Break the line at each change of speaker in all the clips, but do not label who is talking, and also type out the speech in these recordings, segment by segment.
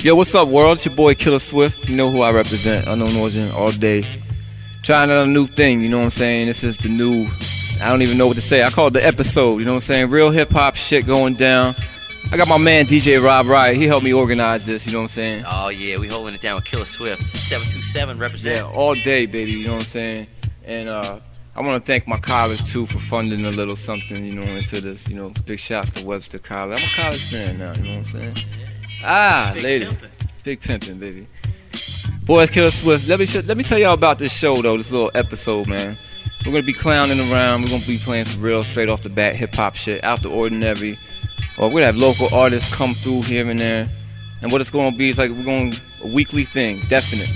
Yo, what's up, world? It's your boy Killa Swift. You know who I represent. Unknown Origin all day. Trying out a new thing, you know what I'm saying? This is the new, I don't even know what to say. I call it the episode, you know what I'm saying? Real hip hop shit going down. I got my man DJ Rob Riot. He helped me organize this, you know what I'm saying?
Oh yeah, we holding it down with Killa Swift. 727 represent.
Yeah, all day, baby, you know what I'm saying? And uh, I want to thank my college too for funding a little something, you know, into this, you know, big shouts to Webster College. I'm a college fan now, you know what I'm saying? Ah,
Big
lady.
pimpin'.
Big pimping, baby. Boys Killa Swift. Let me let me tell y'all about this show though, this little episode, man. We're gonna be clowning around. We're gonna be playing some real straight off the bat hip hop shit, out the ordinary. Or we're gonna have local artists come through here and there. And what it's gonna be is like we're going a weekly thing, definite,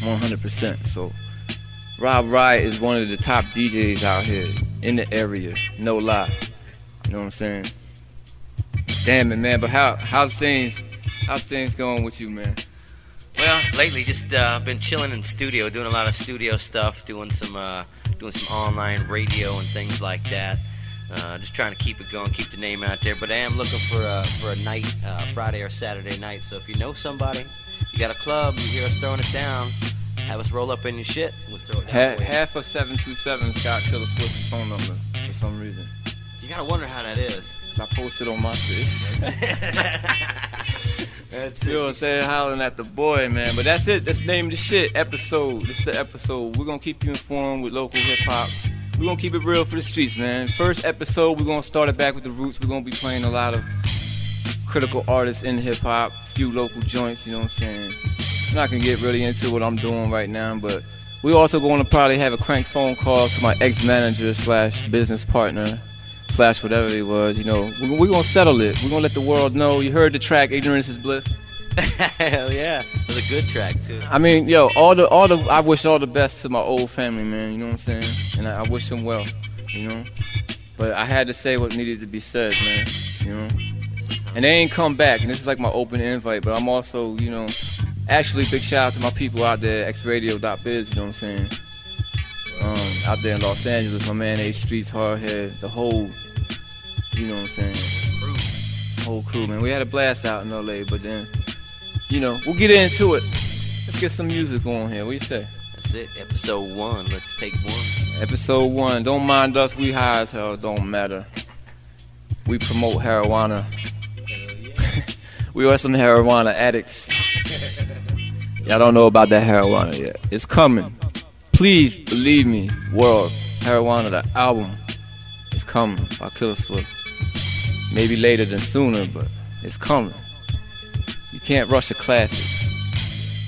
100%. So Rob Riot is one of the top DJs out here in the area, no lie. You know what I'm saying? Damn it, man. But how how's things? How's things going with you, man?
Well, lately just uh, been chilling in studio, doing a lot of studio stuff, doing some uh, doing some online radio and things like that. Uh, just trying to keep it going, keep the name out there. But I am looking for a for a night, uh, Friday or Saturday night. So if you know somebody, you got a club, you hear us throwing it down, have us roll up in your shit. We'll throw it down.
Half, half of 727's got Killa Swift's phone number for some reason.
you gotta wonder how that is.
I posted on my face.
That's
You know what I'm saying? Howling at the boy, man. But that's it. That's the name of the shit. Episode. This is the episode. We're gonna keep you informed with local hip hop. We're gonna keep it real for the streets, man. First episode, we're gonna start it back with the roots. We're gonna be playing a lot of critical artists in hip hop, few local joints, you know what I'm saying? I'm not gonna get really into what I'm doing right now, but we're also gonna probably have a crank phone call to my ex-manager slash business partner slash whatever it was, you know. We're, we're gonna settle it. We're gonna let the world know. You heard the track Ignorance is Bliss.
Hell yeah, it was a good track too.
I mean, yo, all the all the I wish all the best to my old family, man. You know what I'm saying? And I, I wish them well, you know. But I had to say what needed to be said, man. You know. And they ain't come back. And this is like my open invite. But I'm also, you know, actually big shout out to my people out there, xradio.biz. You know what I'm saying? Um, out there in Los Angeles, my man A Streets, Hardhead, the whole, you know what I'm saying? Whole crew, man. We had a blast out in LA, but then, you know, we'll get into it. Let's get some music on here. What do you say?
That's it, episode one. Let's take one.
Episode one. Don't mind us. We high as hell. Don't matter. We promote marijuana. we are some marijuana addicts. Y'all don't know about that marijuana yet. It's coming. Please believe me, world. Marijuana, the album, is coming by Killa Swift. Maybe later than sooner, but it's coming. You can't rush a classic.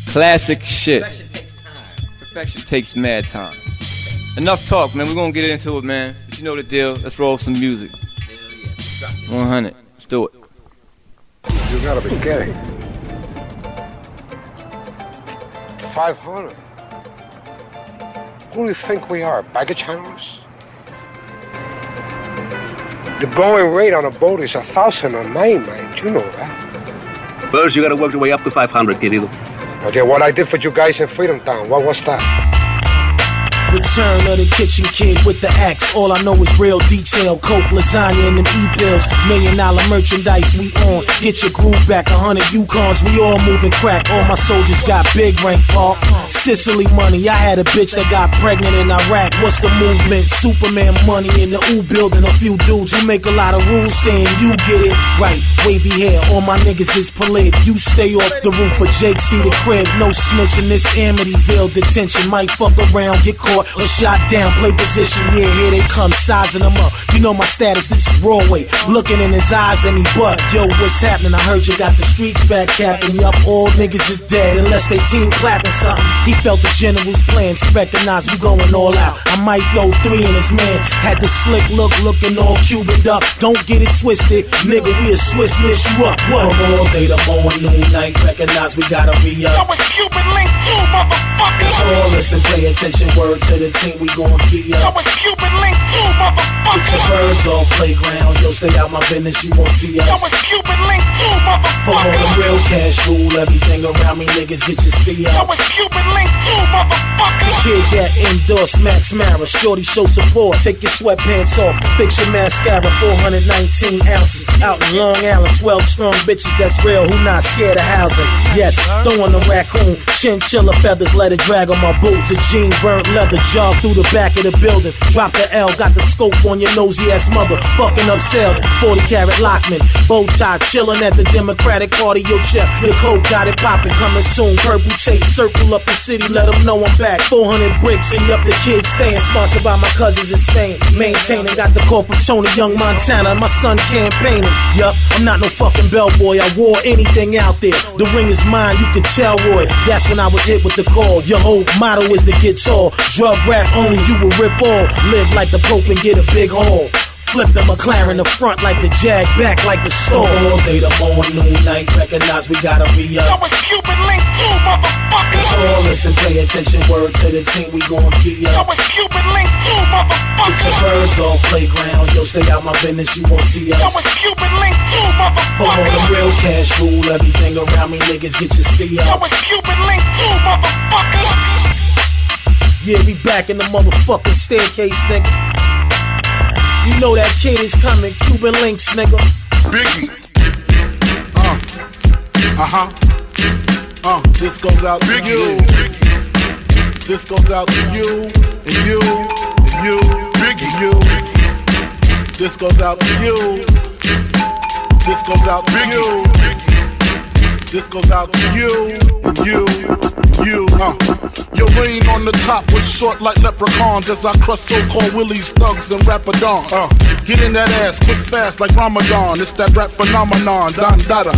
Classic shit.
Perfection takes time.
Perfection takes mad time. Enough talk, man. We're gonna get into it, man. But you know the deal. Let's roll some music.
Hell yeah. Drop it.
100. Let's do it.
You gotta be kidding. 500? Who do you think we are, baggage handlers? The going rate on a boat is a thousand a night, man. You know that.
First, you gotta work your way up to 500, querido.
Okay, what I did for you guys in Freedom Town, what was that?
Return of the kitchen kid with the axe. All I know is real detail. Coke, lasagna, and them e-bills. Million dollar merchandise we on. Get your groove back. A hundred Yukons. We all moving crack. All my soldiers got big rank, Paul. Sicily money. I had a bitch that got pregnant in Iraq. What's the movement? Superman money in the U building. A few dudes who make a lot of rules saying you get it right. Wavy hair. All my niggas is polite. You stay off the roof, but Jake see the crib. No snitch in this Amityville detention. Might fuck around, get caught or shot down. Play position. Yeah, here they come, sizing them up. You know my status. This is raw weight. Looking in his eyes and he butt. Yo, what's happening? I heard you got the streets back capping. Yup, all niggas is dead unless they team clapping something. He felt the general's plans. Recognized we going all out. I might throw three in his man. Had the slick look, looking all Cubaned up. Don't get it twisted, nigga. We a Swiss miss you up. What? From all day to morning, noon, night. Recognize we gotta be up.
was Cupid Link too, motherfucker.
All listen, pay attention. Word to the team, we gon' key up.
was Cupid Too,
Get your
motherfucker.
birds off playground. Yo, stay out my business. You won't see us.
Cupid Link too,
For all the real cash rule, everything around me, niggas get your stee up.
Cupid Link too, motherfucker.
Kid that endorsed Max Mara, shorty show support. Take your sweatpants off, fix your mascara, 419 ounces. Out in Long Island, 12 strong bitches that's real, who not scared of housing. Yes, throwing the raccoon, chinchilla feathers, let it drag on my boots. The jean burnt leather, jog through the back of the building. Drop the L, got the scope on your nosy ass mother. Fucking up sales, 40 carat Lockman. Bow tie, chillin' at the Democratic Party. Yo, chef, your coke got it poppin', coming soon. Purple tape, circle up the city, let them know I'm back. 400 bricks and yup, the kids staying. Sponsored by my cousins in Spain. Maintaining, got the call from Tony Young Montana. My son campaigning. Yup, I'm not no fucking bellboy. I wore anything out there. The ring is mine, you can tell, Roy. That's when I was hit with the call. Your whole motto is to get tall. Drug rap only, you will rip all. Live like the Pope and get a big haul. Flip the McLaren the front like the Jag, back like the store. All day the morning, noon, night. Recognize we gotta be
Yo,
up.
it's Cupid Link 2, motherfucker.
All listen, pay attention. Word to the team, we gon' key up.
Yo,
up.
it's Cupid Link 2, motherfucker.
Get your
motherfucker.
birds off playground. Yo, stay out my business, you won't see us.
Yo,
us.
it's Cupid Link 2, motherfucker.
For all the real cash rule, everything around me, niggas get your stay
Yo,
up.
it's Cupid Link 2, motherfucker.
Yeah, we back in the motherfucking staircase, nigga. You know that kid is coming, Cuban links, nigga.
Biggie. Uh. Uh huh. Uh. This goes out to you. This goes out to you and you and you Biggie. and you. This goes out to you. This goes out to you. This goes out to you you you. Uh. Your reign on the top was short like leprechauns as I crush so-called willies, thugs, and rapadons. Uh. Get in that ass quick fast like Ramadan. It's that rap phenomenon, Don Dada.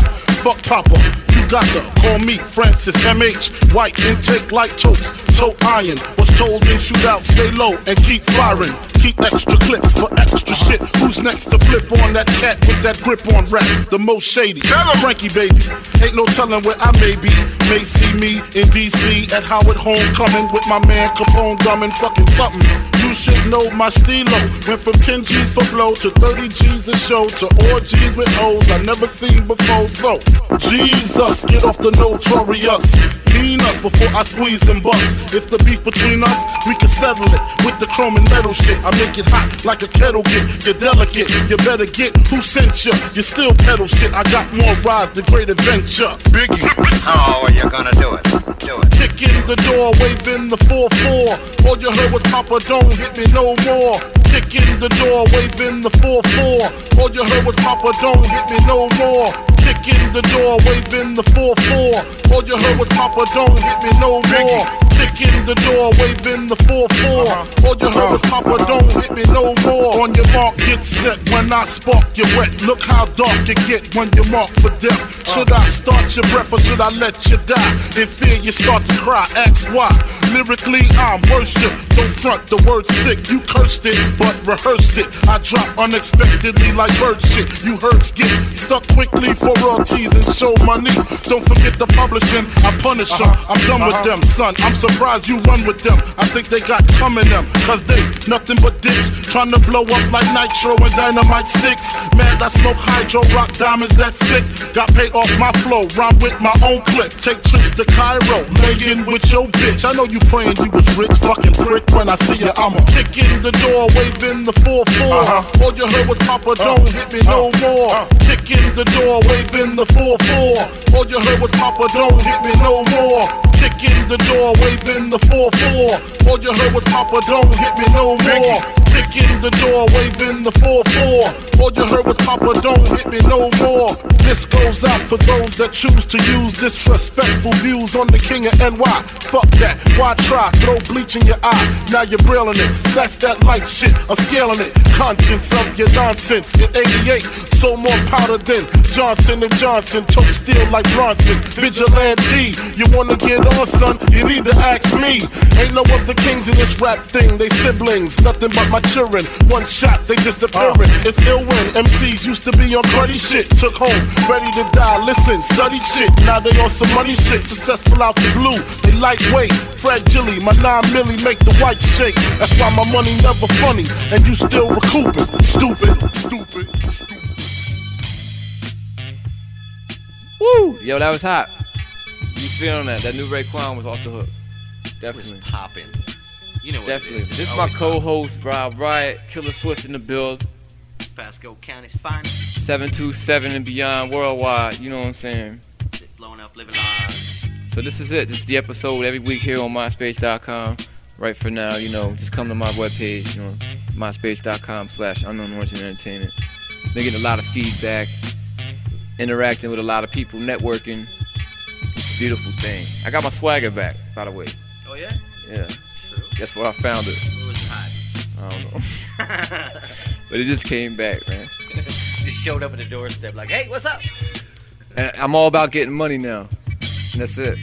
Fuck Papa, you got to call me Francis MH. White intake like toast, toe iron. Was told in shootout, stay low and keep firing. Keep extra clips for extra shit. Who's next to flip on that cat with that grip on rap? The most shady. Frankie baby. Ain't no telling where I may be. May see me in DC at Howard Homecoming with my man Capone drumming fucking something. You should know my stilo. Went from 10 G's for blow to 30 G's a show to all G's with O's I never seen before. So, Jesus, get off the notorious. Mean us before I squeeze and bust. If the beef between us, we can settle it with the chrome and metal shit. I make it hot like a kettle get. You're delicate, you better get who sent you. You still pedal shit. I got more rides than great adventure. Biggie.
How are you gonna do it? Do it.
Kick in the door, waving the 4-4. All you heard was Papa, don't hit me no more. Kick in the door, waving the 4-4. All you heard was Papa, don't hit me no more. Kick in the door, waving the 4-4. All you heard was Papa, don't hit me no more. Kick in the door, waving the 4-4. All you heard was Papa, don't hit me no more. On your mark, get set. When I spark you wet, look how dark you get when you're mark for death. Should I start your breath or should I let you die? In fear, you start to cry. Ask why. Lyrically, I'm worship. Don't front the word sick. You cursed it, but rehearsed it. I drop unexpectedly like bird shit. You herbs get stuck quickly for royalties and show money. Don't forget the publishing. I punish them. I'm done with uh-huh. them, son. I'm surprised you run with them. I think they got coming them. Cause they nothing but dicks. Trying to blow up like nitro and dynamite sticks. Mad, I smoke hydro rock diamonds. That's sick. Got paid off my flow. Rhyme with my own clip. Take trips to Cairo. laying with your bitch. I know you praying you was rich. Fucking prick. When I see you, I'ma kick in the door. Waving the 4-4. All you heard was Papa, don't hit me no more. Kick in the door. Waving the 4-4. All you heard was Papa, don't hit me no more. Kick in the door, waving the 4-4. All you heard was Papa, don't hit me no more. Kick in the door, waving the 4-4. All you heard was Papa, don't hit me no more. This goes out for those that choose to use disrespectful views on the king of NY. Fuck that, why try? Throw bleach in your eye, now you're brilling it. Snatch that light shit, I'm scaling it. Conscience of your nonsense. In 88, so more powder than Johnson and Johnson. Tote steel like Bronson. Vigilante, you wanna get on, son? You need to ask me. Ain't no other kings in this rap thing. They siblings, nothing but my children. One shot, they disappearing. It's ill when MCs used to be on cruddy shit. Took home, ready to die. Listen, study shit. Now they on some money shit. Successful out the blue. They lightweight, fragile. My nine milli make the white shake. That's why my money never funny. And you still recouping. Stupid, stupid, stupid.
Woo! Yo, that was hot. You feeling that? That new Raekwon was off the hook. Definitely.
was popping. You know what
Definitely.
it is.
This is oh,
my
co-host Rob Riot, Killa Swift in the build.
Pasco County's finest.
727 and beyond worldwide. You know what I'm saying?
Blowing up, living large.
So this is it. This is the episode every week here on MySpace.com. Right for now, you know, just come to my webpage, you know, MySpace.com slash Unknown Origin Entertainment. Been getting a lot of feedback, interacting with a lot of people, networking. It's a beautiful thing. I got my swagger back, by the way.
Oh yeah.
Yeah.
True.
Guess where I found it?
Where was it hiding?
I don't know. but it just came back, man.
Just showed up at the doorstep like, hey, what's up?
And I'm all about getting money now. And that's it.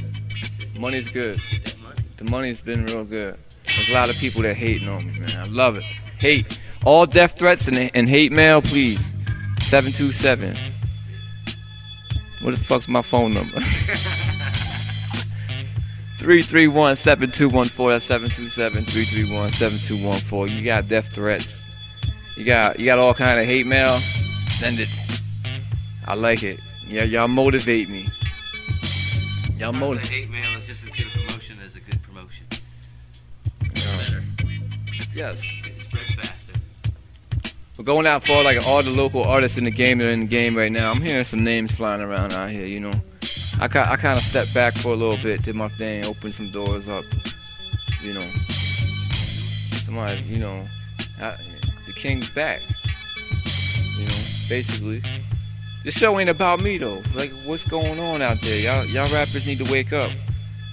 Money's good.
Money.
The money's been real good. There's a lot of people that hating on me, man. I love it. Hate. All death threats and, and hate mail, please. 727. What the fuck's my phone number? 331 7214. That's 727 331 7214. You got death threats. You got you got all kind of hate mail. Send it. I like it. Yeah, y'all motivate me. Y'all motivate.
hate mail is just as good a promotion as a good promotion. Better.
Yes.
It spread faster.
We're going out for like all the local artists in the game that are in the game right now. I'm hearing some names flying around out here, you know. I, I kind of stepped back for a little bit, did my thing, opened some doors up, you know. Somebody, you know, I, the king's back, you know, basically. This show ain't about me though. Like, what's going on out there? Y'all, y'all rappers need to wake up.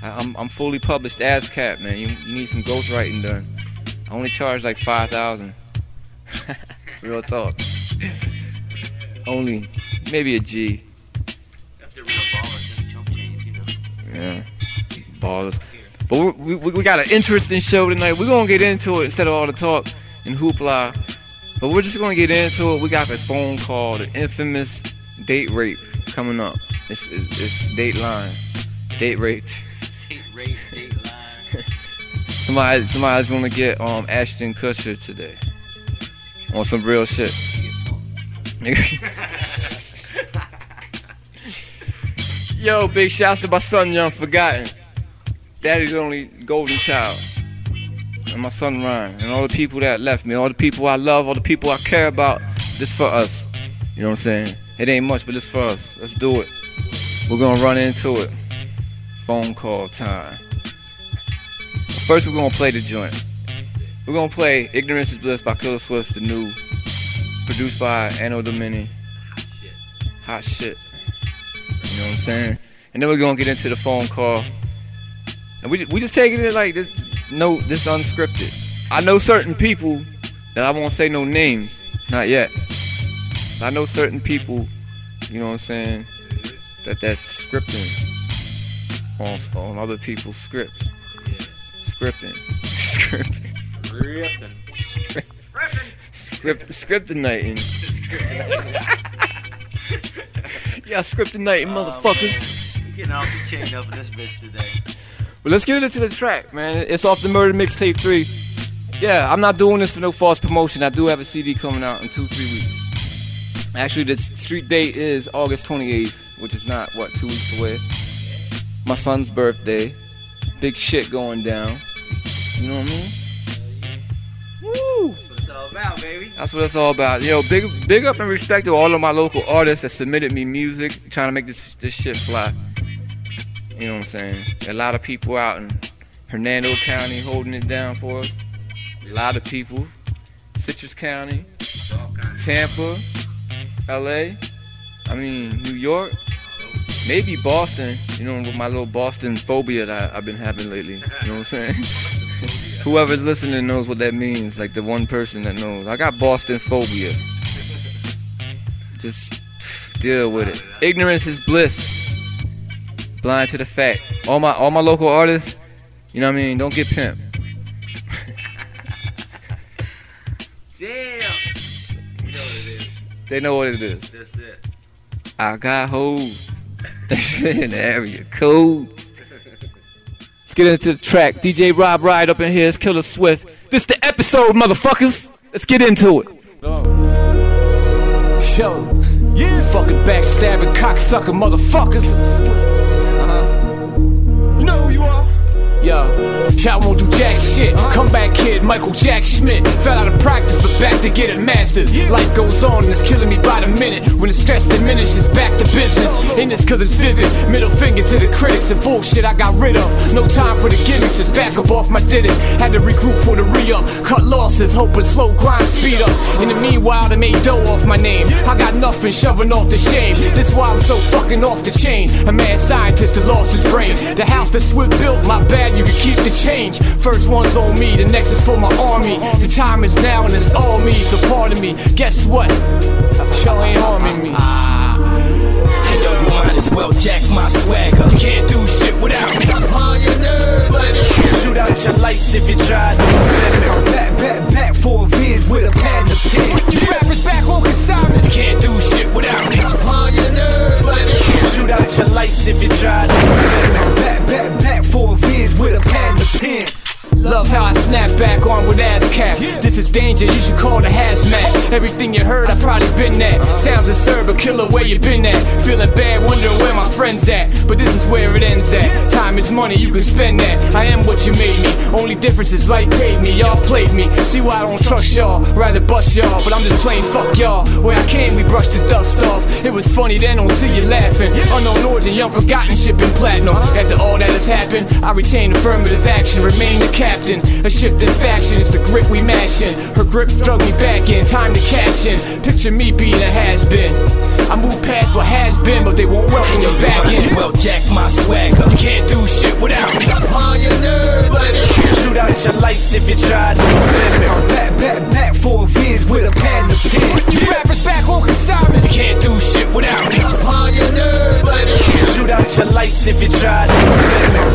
I, I'm, I'm fully published ASCAP, man. You, you need some ghostwriting done. I only charge like five thousand. Real talk. Only maybe a G. Yeah, ballers. But we, we, we got an interesting show tonight. We're gonna get into it instead of all the talk and hoopla. But we're just gonna get into it. We got the phone call, the infamous date rape coming up. It's, it's, it's Dateline, date rape.
Date line.
Somebody, somebody's gonna get um Ashton Kutcher today on some real shit. Yo, big shouts to my son, Young Forgotten. Daddy's only golden child. And my son Ryan. And all the people that left me. All the people I love. All the people I care about. This for us. You know what I'm saying? It ain't much, but it's for us. Let's do it. We're gonna run into it. Phone call time. First, we're gonna play the joint. We're gonna play "Ignorance Is Bliss" by Killa Swift, the new, produced by Anno Domini.
Hot shit.
Hot shit. You know what I'm saying? And then we're gonna get into the phone call. And we we just taking it like this. No, this unscripted. I know certain people that I won't say no names, not yet. I know certain people, you know what I'm saying, that that's scripting on on other people's scripts. Scripting. Scripting.
Scripting. Scripting.
Script scriptinating. yeah, scriptinating motherfuckers.
You're getting off the chain up in this bitch today.
But let's get into the track, man. It's off the Murder Mixtape 3. Yeah, I'm not doing this for no false promotion. I do have a CD coming out in two, three weeks. Actually, the street date is August 28th, which is not, what, two weeks away. My son's birthday. Big shit going down. You know what I mean?
About, baby.
That's what it's all about. Yo, big big up and respect to all of my local artists that submitted me music, trying to make this this shit fly. You know what I'm saying? A lot of people out in Hernando County holding it down for us. A lot of people. Citrus County, Tampa, LA, I mean New York, maybe Boston, you know, with my little Boston phobia that I've been having lately. You know what I'm saying? Whoever's listening knows what that means, like the one person that knows. I got Boston phobia. Just deal with it. Ignorance is bliss. Blind to the fact. All my all my local artists, you know what I mean, don't get pimped.
Damn. You know what it is.
They know what it is.
That's it.
I got hoes in the area code. Get into the track. DJ Rob Riot up in here. It's Killa Swift. This the episode, motherfuckers. Let's get into it. Yo, yeah, fucking backstabbing cocksucker motherfuckers. Uh-huh. You know who you are.
Yo, y'all won't do jack shit. Comeback kid, Michael Jack Schmidt. Fell out of practice, but back to get it mastered. Life goes on and it's killing me by the minute. When the stress diminishes, back to business. In this cause it's vivid. Middle finger to the critics. and bullshit I got rid of. No time for the gimmicks, just back up off my did it. Had to regroup for the re up. Cut losses, hoping slow grind, speed up. In the meanwhile, they made dough off my name. I got nothing shoving off the shame. This why I'm so fucking off the chain. A mad scientist that lost his brain. The house that Swift built, my bad, you can keep the change. First one's on me, the next is for my army. The time is now and it's all me, so pardon me. Guess what? Y'all ain't harming me.
Hey yo, you might as well jack my swagger. You can't do shit without me. Shoot out your lights if you try to Back, back, back for a viz with a pad and a pen.
You rappers back on consignment.
You can't do shit without me. Shoot out your lights if you try to
Love how I snap back on with ASCAP. This is danger, you should call the hazmat. Everything you heard, I probably been at. Sounds absurd, but killer where you been at. Feeling bad, wondering where my friends at. But this is where it ends at. Time is money, you can spend that. I am what you made me. Only difference is life paid me, y'all played me. See why I don't trust y'all, rather bust y'all. But I'm just playing fuck y'all. Where I came, we brushed the dust off. It was funny, then don't see you laughing. Unknown origin, young forgotten, shipping platinum. Uh-huh. After all that has happened, I retain affirmative action, remain the captain. A shift in faction, it's the grip we mashing. Her grip drug me back in, time to cash in. Picture me being a has been. I move past what has been, but they won't welcome you back
Might as
in.
well jack my swagger. You can't do shit without me. Shoot out your lights if you try to Back, back, back for a viz with a pad and a pen.
You rappers back on consignment.
You can't do shit without me. Shoot out your lights if you try to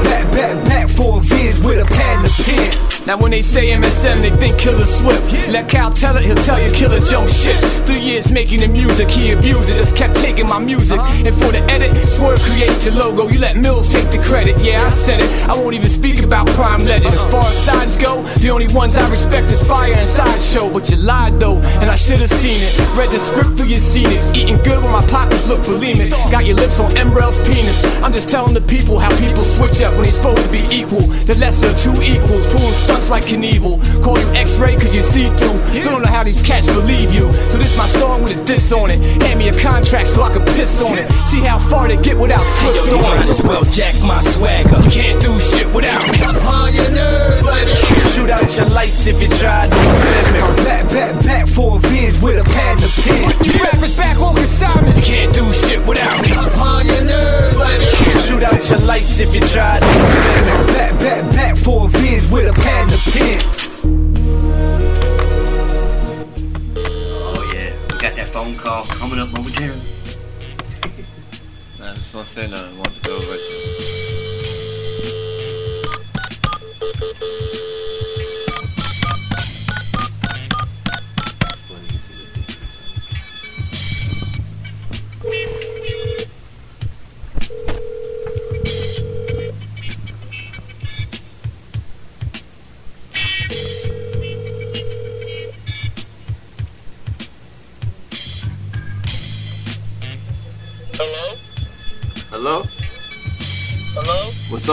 Back, back, back for a viz with a pad and a pen.
Now when they say MSM, they think Killa Swift. Let Cal tell it, he'll tell you Killer jump shit. Three years making the music, he abused it, just kept taking my music. And for the edit, Swerve create your logo, you let Mills take the credit. Yeah, I said it. I won't even speak about Prime Legend. As far as sides go, the only ones I respect is Fire and Sideshow. But you lied though, and I should have seen it. Read the script through your scenics. Eating good when my pockets look bulimic. Got your lips on Embrel's penis. I'm just telling the people how people switch up when they're supposed to be equal. The lesser of two equals, pulling stunts like Knievel. Call you X-ray cause you see through. Don't know how these cats believe you. So this my song with a diss on it. Hand me a contract so I can piss on it. See how far they get without
Yo,
Swift
you
on
might
it.
as well jack my swagger. You can't do shit without me. Shoot out your lights if you try to Back, back, back for a viz with a pad and a pen.
You rappers back on consignment.
You can't do shit without me. Shoot out your lights if you try to Back, back, back for a viz with a pad and a pen.
Oh yeah, we got that phone call coming up momentarily.
Nah, I just want to say nothing. I want to go over to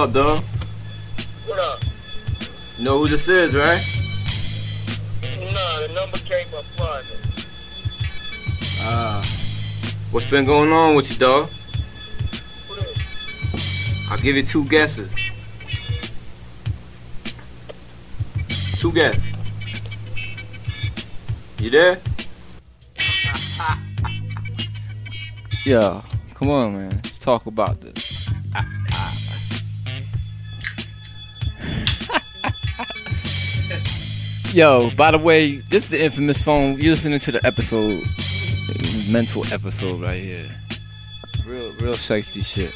up, dog?
What up?
You know who this is, right?
Nah, the number came from Friday.
Ah. What's been going on with you, dog?
What is?
I'll give you two guesses. Two guesses. You there? yeah, come on, man. Let's talk about this. Yo, by the way, this is the infamous phone. You're listening to the episode, mental episode right here. Real, real sexy shit.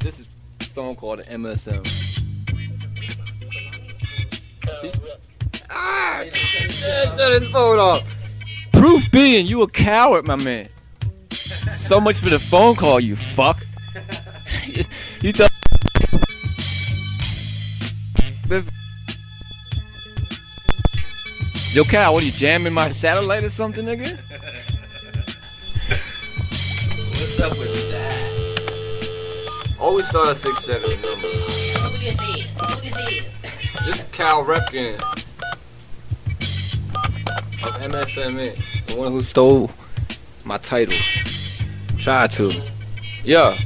This is phone called the MSM. Ah! Turn his phone off. Proof being you a coward, my man. So much for the phone call, you fuck. you thought. Yo, Cal, what are you jamming my satellite or something, nigga? What's up with that? Always start at six seven number.
Who this is? Who this is?
This is Cal Repkin of MSMA, the one who stole my title. Tried to. Yeah.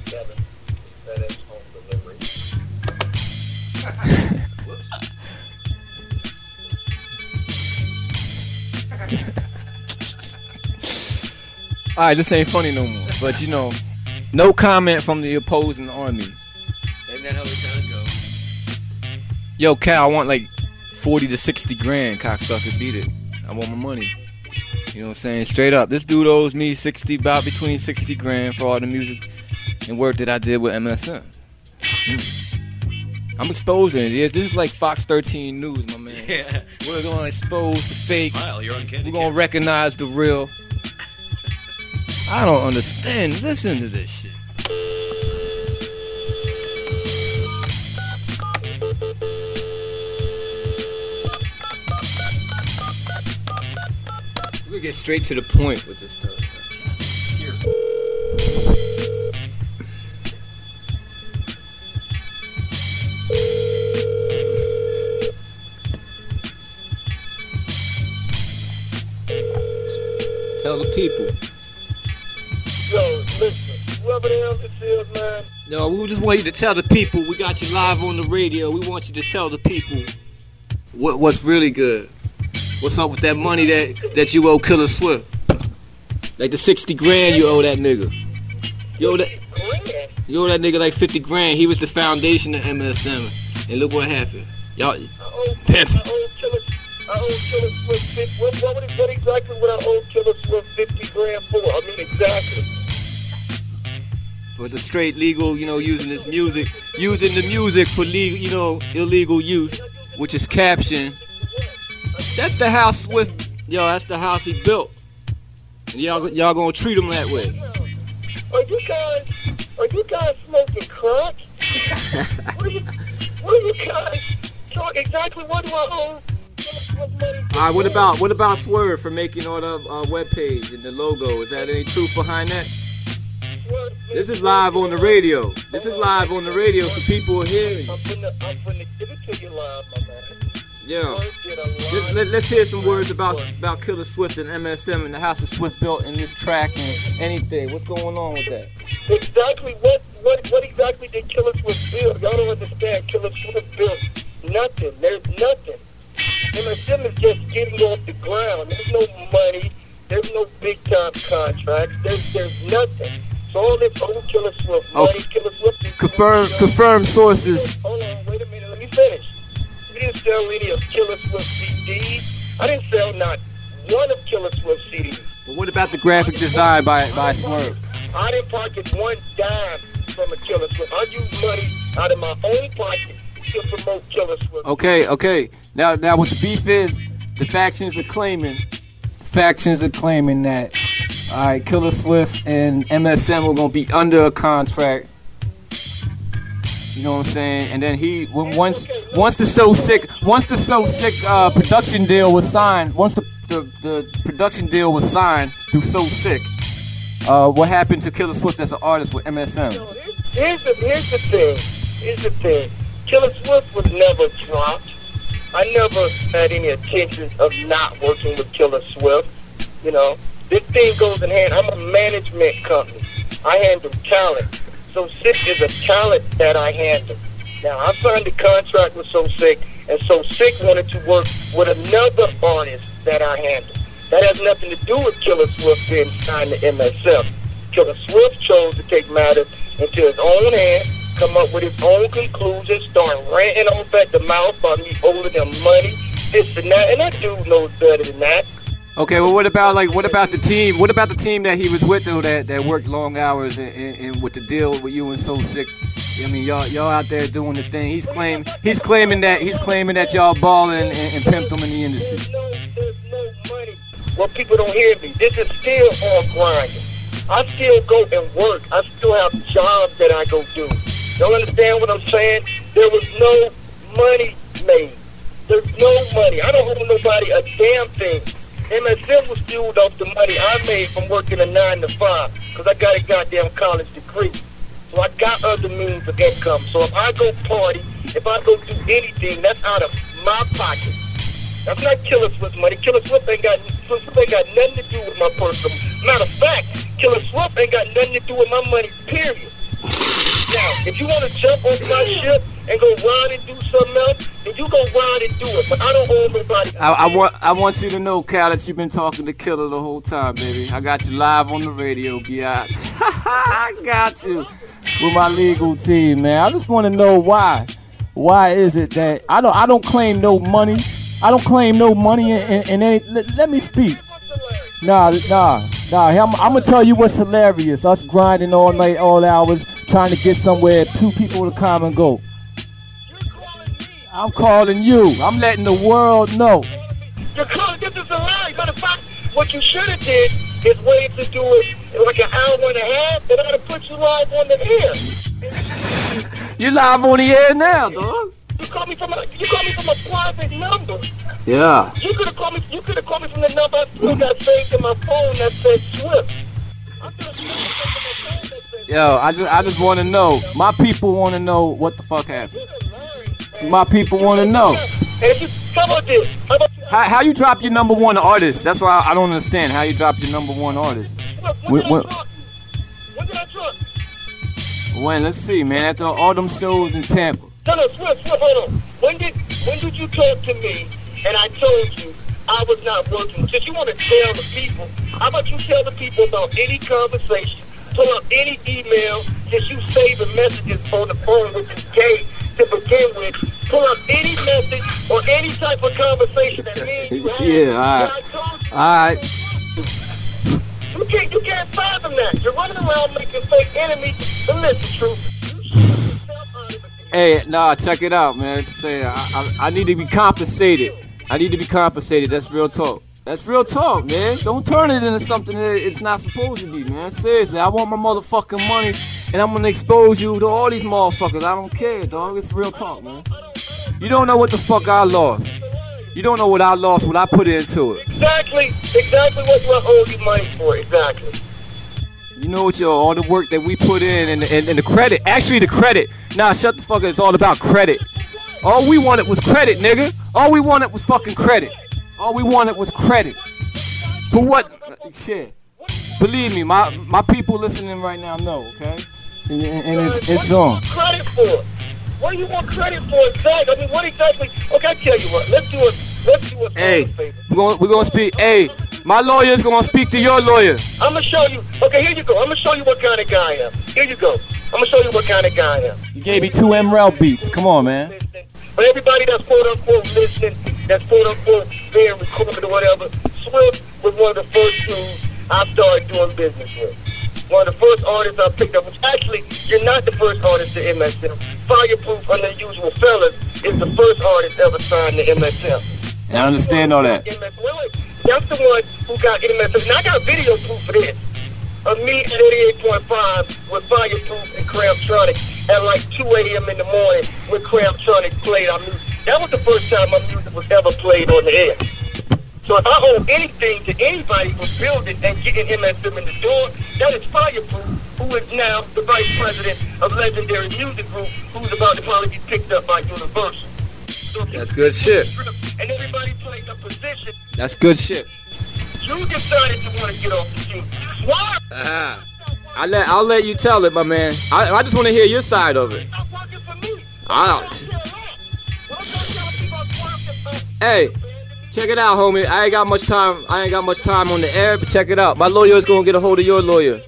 All right, this ain't funny no more. But you know, no comment from the opposing army.
Isn't that how we kind of go?
Yo, Cal, I want like 40 to 60 grand, cocksucker, beat it. I want my money. You know what I'm saying? Straight up. This dude owes me 60, about between 60 grand for all the music and work that I did with MSM. Mm. I'm exposing it. Yeah, This is like Fox 13 News, my man.
Yeah.
We're going to expose the fake.
Smile, you're on candy.
We're going to recognize the real. I don't understand. Listen to this shit. We get straight to the point with this stuff. Tell the people.
Yo, listen, whoever the hell this is, man,
No, we just want you to tell the people. We got you live on the radio. We want you to tell the people what what's really good. What's up with that money that that you owe Killa Swift? Like the sixty grand you owe that nigga. You owe that you owe that nigga like fifty grand. He was the foundation of MSM, and look what happened. Y'all,
I owe, Killer, Swift 50, what, what, what exactly would I owe Killa Swift 50 grand for? I mean, exactly.
for the straight legal, you know, using this music, using the music for legal, you know, illegal use, which is caption. That's the house Swift, yo, that's the house he built. And y'all, y'all gonna treat him that way.
Are you guys, are you guys smoking crack? what, are you, what are you guys talking? Exactly what do I owe? Killa Swift money for?
All right, what about what about Swerve for making all the uh, web page and the logo? Is that any truth behind that? This is live on the radio. This is live on the radio, so people are hearing.
I'm finna, I'm finna give it to you live, my man.
Yeah.
Swerve did a lot
Let's, let, us hear some words about about Killa Swift and MSM and the house that Swift built in this track and anything. What's going on with that?
Exactly what what what exactly did Killa Swift build? Y'all don't understand. Killa Swift built nothing. There's nothing. MSM is just getting off the ground. There's no money. There's no big time contracts. There's there's nothing. So all this old Killa Swift
Oh.
money, Killa Swift.
Confirm confirm sources.
Hold on, wait a minute. Let me finish. We didn't sell any of Killa Swift CDs. I didn't sell not one of Killa Swift CDs.
But what about the graphic design by by Swerve?
I didn't pocket one dime from a Killa Swift. I use money out of my own pocket to promote Killa Swift.
Okay, okay. Now now what the beef is, the factions are claiming factions are claiming that alright, Killa Swift and MSM are gonna be under a contract. You know what I'm saying? And then he once once the so sick once the so sick uh, production deal was signed, once the, the the production deal was signed through so sick, uh, what happened to Killa Swift as an artist with MSM?
Here's the here's the thing. Here's the thing. Killa Swift was never dropped. I never had any intentions of not working with Killa Swift. You know, this thing goes in hand. I'm a management company. I handle talent. So Sick is a talent that I handle. Now I signed a contract with So Sick, and So Sick wanted to work with another artist that I handle. That has nothing to do with Killa Swift being signed to MSM. Killa Swift chose to take matters into his own hands, come up with his own conclusions, start ranting off at the mouth about me owing them money, this and that, and that dude knows better than that.
Okay, well, what about like what about the team? What about the team that he was with though that, that worked long hours and, and, and with the deal with you and so sick? I mean, y'all y'all out there doing the thing. He's claim he's claiming that he's claiming that y'all balling and, and pimped in the industry.
Well, people don't hear me. This is still all grinding. I still go and work. I still have jobs that I go do. Y'all understand what I'm saying? There was no money made. There's no money. I don't owe nobody a damn thing. MSM was fueled off the money I made from working a nine to five. because I got a goddamn college degree. So I got other means of income. So if I go party, if I go do anything, that's out of my pocket. That's not Killa Swift's money. Killa Swift ain't got Swift ain't got nothing to do with my personal. Matter of fact, Killa Swift ain't got nothing to do with my money. Period. If you want to jump on my ship and go ride and do something else, then you go ride and do it. But I don't owe nobody.
I, I want I want you to know, Cal, that you've been talking to Killer the whole time, baby. I got you live on the radio, biatch. I got you with my legal team, man. I just want to know why. Why is it that I don't I don't claim no money? I don't claim no money in, in, in any. Let, let me speak. Nah, nah, nah. I'm, I'm gonna tell you what's hilarious. Us grinding all night, all hours, trying to get somewhere. Two people to come and go. I'm calling you. I'm letting the world know.
You're calling this is a lie. Matter of fact, what you should have did is wait to do it like an hour and a half, and I'd have put you live on the air.
You live on the air now, dog.
You call me from a you call me from a private number.
Yeah.
You could have called me you could have called me from the number I still got saved in my phone that said Swift.
Yo, I just I just want to know. My people want to know what the fuck happened. My people want to know.
How? How
you drop your number one artist? That's why I, don't understand how you drop your number one artist. When,
when,
when, let's see, man. After all them shows in Tampa.
No, Swift, Swift, hold on. When did when did you talk to me and I told you I was not working? Since you want to tell the people, how about you tell the people about any conversation, pull up any email, since you saving messages on the phone, which is gay to begin with, pull up any message or any type of conversation that me and you had.
Yeah, all right.
I told you.
All right.
You can't, you can't fathom that. You're running around making fake enemies. But listen, truth. You shut yourself out of it.
Hey, nah, check it out, man. Say, I, I, I need to be compensated. I need to be compensated. That's real talk. That's real talk, man. Don't turn it into something that it's not supposed to be, man. Seriously, I want my motherfucking money, and I'm gonna expose you to all these motherfuckers. I don't care, dog. It's real talk, man. You don't know what the fuck I lost. You don't know what I lost, what I put into it.
Exactly, exactly what you are owe you money for? Exactly.
You know what, yo, all the work that we put in and, and, and the credit. Actually, the credit. Nah, shut the fuck up. It's all about credit. All we wanted was credit, nigga. All we wanted was fucking credit. All we wanted was credit. For what? Shit. Believe me, my my people listening right now know, okay? And, and it's it's on.
What do you want credit for? What do you want credit for exactly? I mean, what exactly? Okay, I tell you what. Let's do it. Let's do it.
Hey, we're gonna we're gonna speak. Hey, my lawyer's gonna speak to your lawyer.
I'm gonna show you. Okay, here you go. I'm gonna show you what kind of guy I am. Here you go. I'm gonna show you what kind of guy I am.
You gave me two MRL beats. Come on, man.
But everybody that's quote unquote listening, that's quote unquote being recorded or whatever, Swift was one of the first dudes I started doing business with. One of the first artists I picked up, which actually, you're not the first artist to MSM. Fireproof Unusual Fellas is the first artist ever signed to MSM.
And I understand all that.
MS, wait, wait. That's the one who got MSM. Now I got video proof for this. Of me at 88.5 with Fireproof and Cramptronic at like 2 a.m. in the morning when Cramptronic played our music. That was the first time my music was ever played on the air. So if I owe anything to anybody for building and getting MSM in the door, that is Fireproof, who is now the vice president of Legendary Music Group, who's about to probably be picked up by Universal. So
That's good shit.
and everybody played a position,
That's good shit.
You decided you want to get off the team. Why?
Ah. I let I'll let you tell it, my man. I, I just want to hear your side of it.
Stop working for me.
I don't.
When I'm telling people I'm working for
Hey, check it out, homie. I ain't got much time. I ain't got much time on the air, but check it out. My lawyer is gonna get a hold of your lawyer.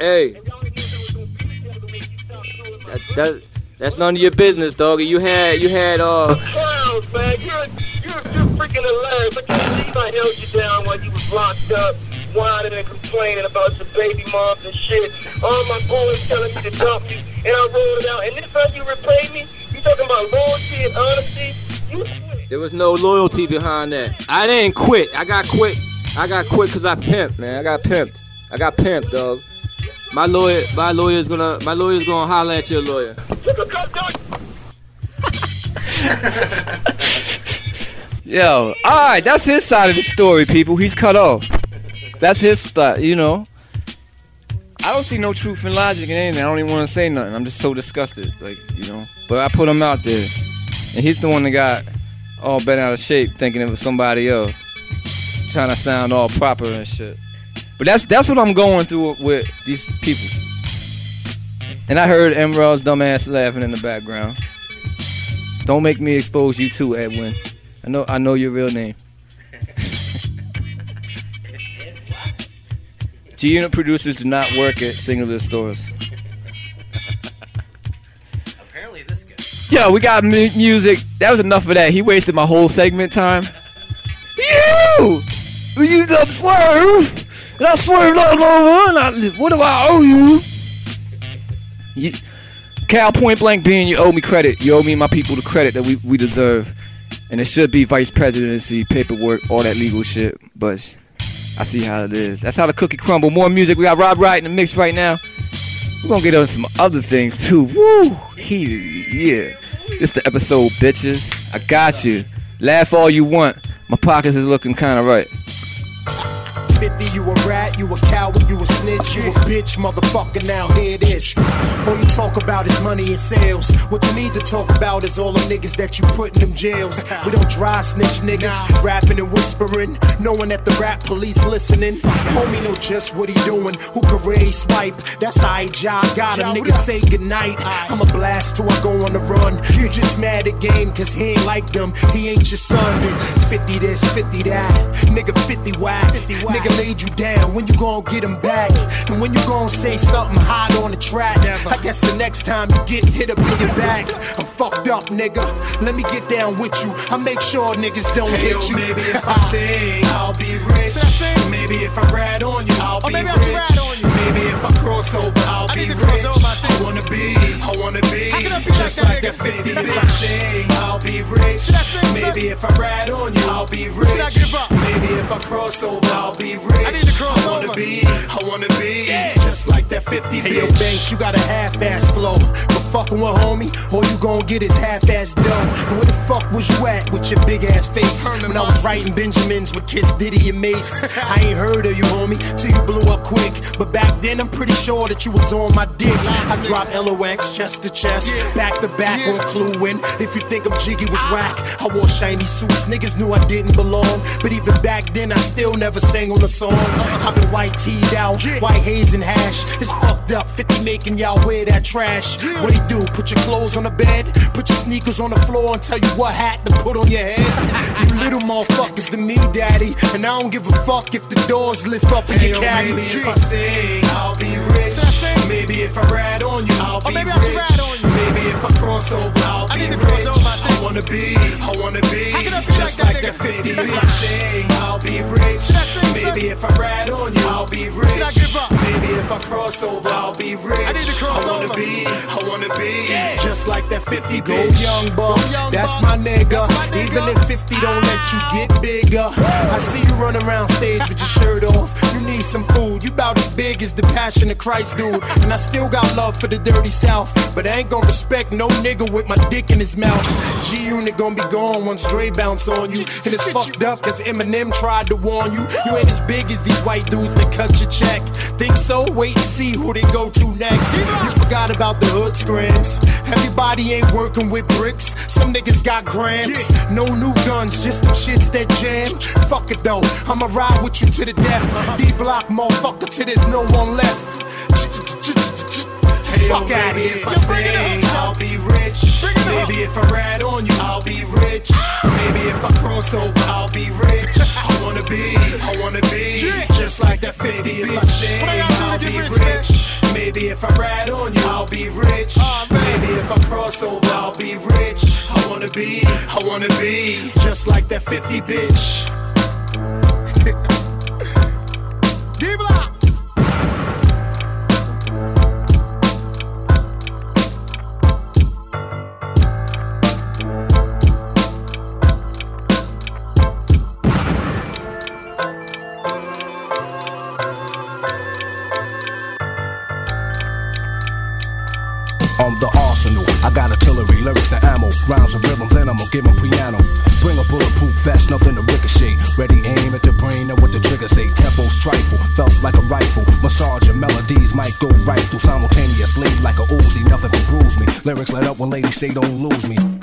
Hey, that, that that's none of your business, doggy. You had you had uh.
Freaking hilarious. I can't believe I held you down while you was locked up, whining and complaining about your baby moms and shit. All my boys telling me to dump you, and I rolled it out. And this how you repay me? You talking about loyalty and honesty? You quit.
There was no loyalty behind that. I didn't quit. I got quit. I got quit because I pimped, man. I got pimped. I got pimped, dog. My lawyer, my lawyer's gonna, my lawyer's gonna holler at your lawyer.
You can come down.
Yo, all right, that's his side of the story, people. He's cut off. That's his style, you know. I don't see no truth in logic in anything. I don't even want to say nothing. I'm just so disgusted, like you know. But I put him out there, and he's the one that got all bent out of shape, thinking it was somebody else, trying to sound all proper and shit. But that's that's what I'm going through with these people. And I heard Emerald's dumbass laughing in the background. Don't make me expose you too, Edwin. I know I know your real name. G Unit producers do not work at singular stores.
Apparently, this guy.
Yo, we got mu- music. That was enough of that. He wasted my whole segment time. You! You got swerve! And I swerved all over. And I, what do I owe you? you? Cal point blank being you owe me credit. You owe me and my people the credit that we, we deserve. And it should be vice presidency, paperwork, all that legal shit. But I see how it is. That's how the cookie crumble. More music. We got Rob Riot in the mix right now. We're gonna get on some other things too. Woo! He, yeah. It's the episode, bitches. I got you. Laugh all you want. My pockets is looking kind of right.
50, you a rat, you a coward, you a snitch, you a bitch, motherfucker. Now here it is. All you talk about is money and sales. What you need to talk about is all the niggas that you put in them jails. We don't dry snitch niggas, rapping and whispering, knowing that the rap police listening. Homie know just what he doing. Who can raise swipe? That's how job got him. Niggas say goodnight. I'm a blast till I go on the run. You just mad at game cause he ain't like them. He ain't your son. 50 this, 50 that. Nigga 50 whack. Nigga laid you down. When you gon' get him back? And when you gon' say something hot on the track? I guess the next time you get hit up in your back. I'm fucked up, nigga. Let me get down with you. I make sure niggas don't
Hey,
hit
yo,
you.
maybe if I sing, I'll be rich. Maybe if I ride on you, I'll be
maybe
rich.
ride on you.
Maybe if I cross over, I'll
I
be
need to
rich.
cross over, I think.
I wanna be, I wanna be,
How can I be
just
like
like
that
that 50 bitch. If I sing, I'll be rich.
Should I sing,
Maybe if I ride on you, I'll be rich.
Should I give up?
Maybe if I cross I'll be rich.
I need to cross
I wanna
over.
be, I wanna be, yeah. just like that 50
Hey yo. Banks, you got a half-ass flow. But fucking with homie, all you gon' get is half-ass dough. And where the fuck was you at with your big ass face? When I was writing Benjamins with Kiss Diddy and Mase. I ain't heard of you, homie, till you blew up quick. But back then, I'm pretty sure that you was on my dick. I dropped LOX chest to chest, back to back on Clue in. If you think I'm jiggy was ah. whack, I wore shiny suits. Niggas knew I didn't belong. But even back then, I still never sang on a song. Uh-uh. I've been white teed out, white haze and hash. It's fucked up, 50 making y'all wear that trash. What he do? Put your clothes on the bed, put your sneakers on the floor, and tell you what hat to put on your head. You little motherfuckers to me, daddy. And I don't give a fuck if the doors lift up in
Hey,
your
yo,
caddy.
maybe if I sing, I'll be rich.
Should I sing?
Maybe if I ride on you, I'll be rich.
should ride on you.
Maybe if I cross over, I'll
I
be
need to
rich.
Cross over, I
wanna be, I wanna be,
I be
just
like
like
that
that 50 If I sing, I'll be rich.
Should I sing.
Maybe if I ride on you, I'll be rich.
Should I give up?
Maybe if I cross over, I'll be rich.
I need to cross
I wanna
over.
be, I wanna be, just like that 50
Go
bitch.
young buck, that's my nigga.
that's my nigga.
Even if 50 don't let you get bigger. I see you run around stage with your shirt off. You need some food. You about as big as the Passion of Christ, dude. And I still got love for the dirty South. But I ain't gonna respect no nigga with my dick in his mouth. G Unit gonna be gone once Dre bounce on you. And it's fucked up cause Eminem tried to warn you. You ain't as big as these white dudes that cut your check. Think so? Wait and see who they go to next. You forgot about the hood scrams. Everybody ain't working with bricks. Some niggas got grams. No new guns, just them shits that jam. Fuck it though, I'ma ride with you to the death. D block motherfucker till there's no one left. Fuck
maybe
here.
if I
Yo, bring it
sing. I'll be rich.
Bring it up.
Maybe if I ride on you, I'll be rich. Maybe if I cross over, I'll be rich. I wanna be, I wanna be, just like that 50 If I sing,
I gotta do
I'll be rich.
rich.
Maybe if I ride on you, I'll be rich.
Ah,
maybe if I cross over, I'll be rich. I wanna be, I wanna be, just like that 50 bitch.
give 'em piano. Bring a bulletproof vest, nothing to ricochet. Ready aim at the brain and what the trigger say. Tempo
Levels trifle, felt like a rifle. Massage and melodies might go right through simultaneously like a Uzi. Nothing can bruise me. Lyrics let up when ladies say don't lose me.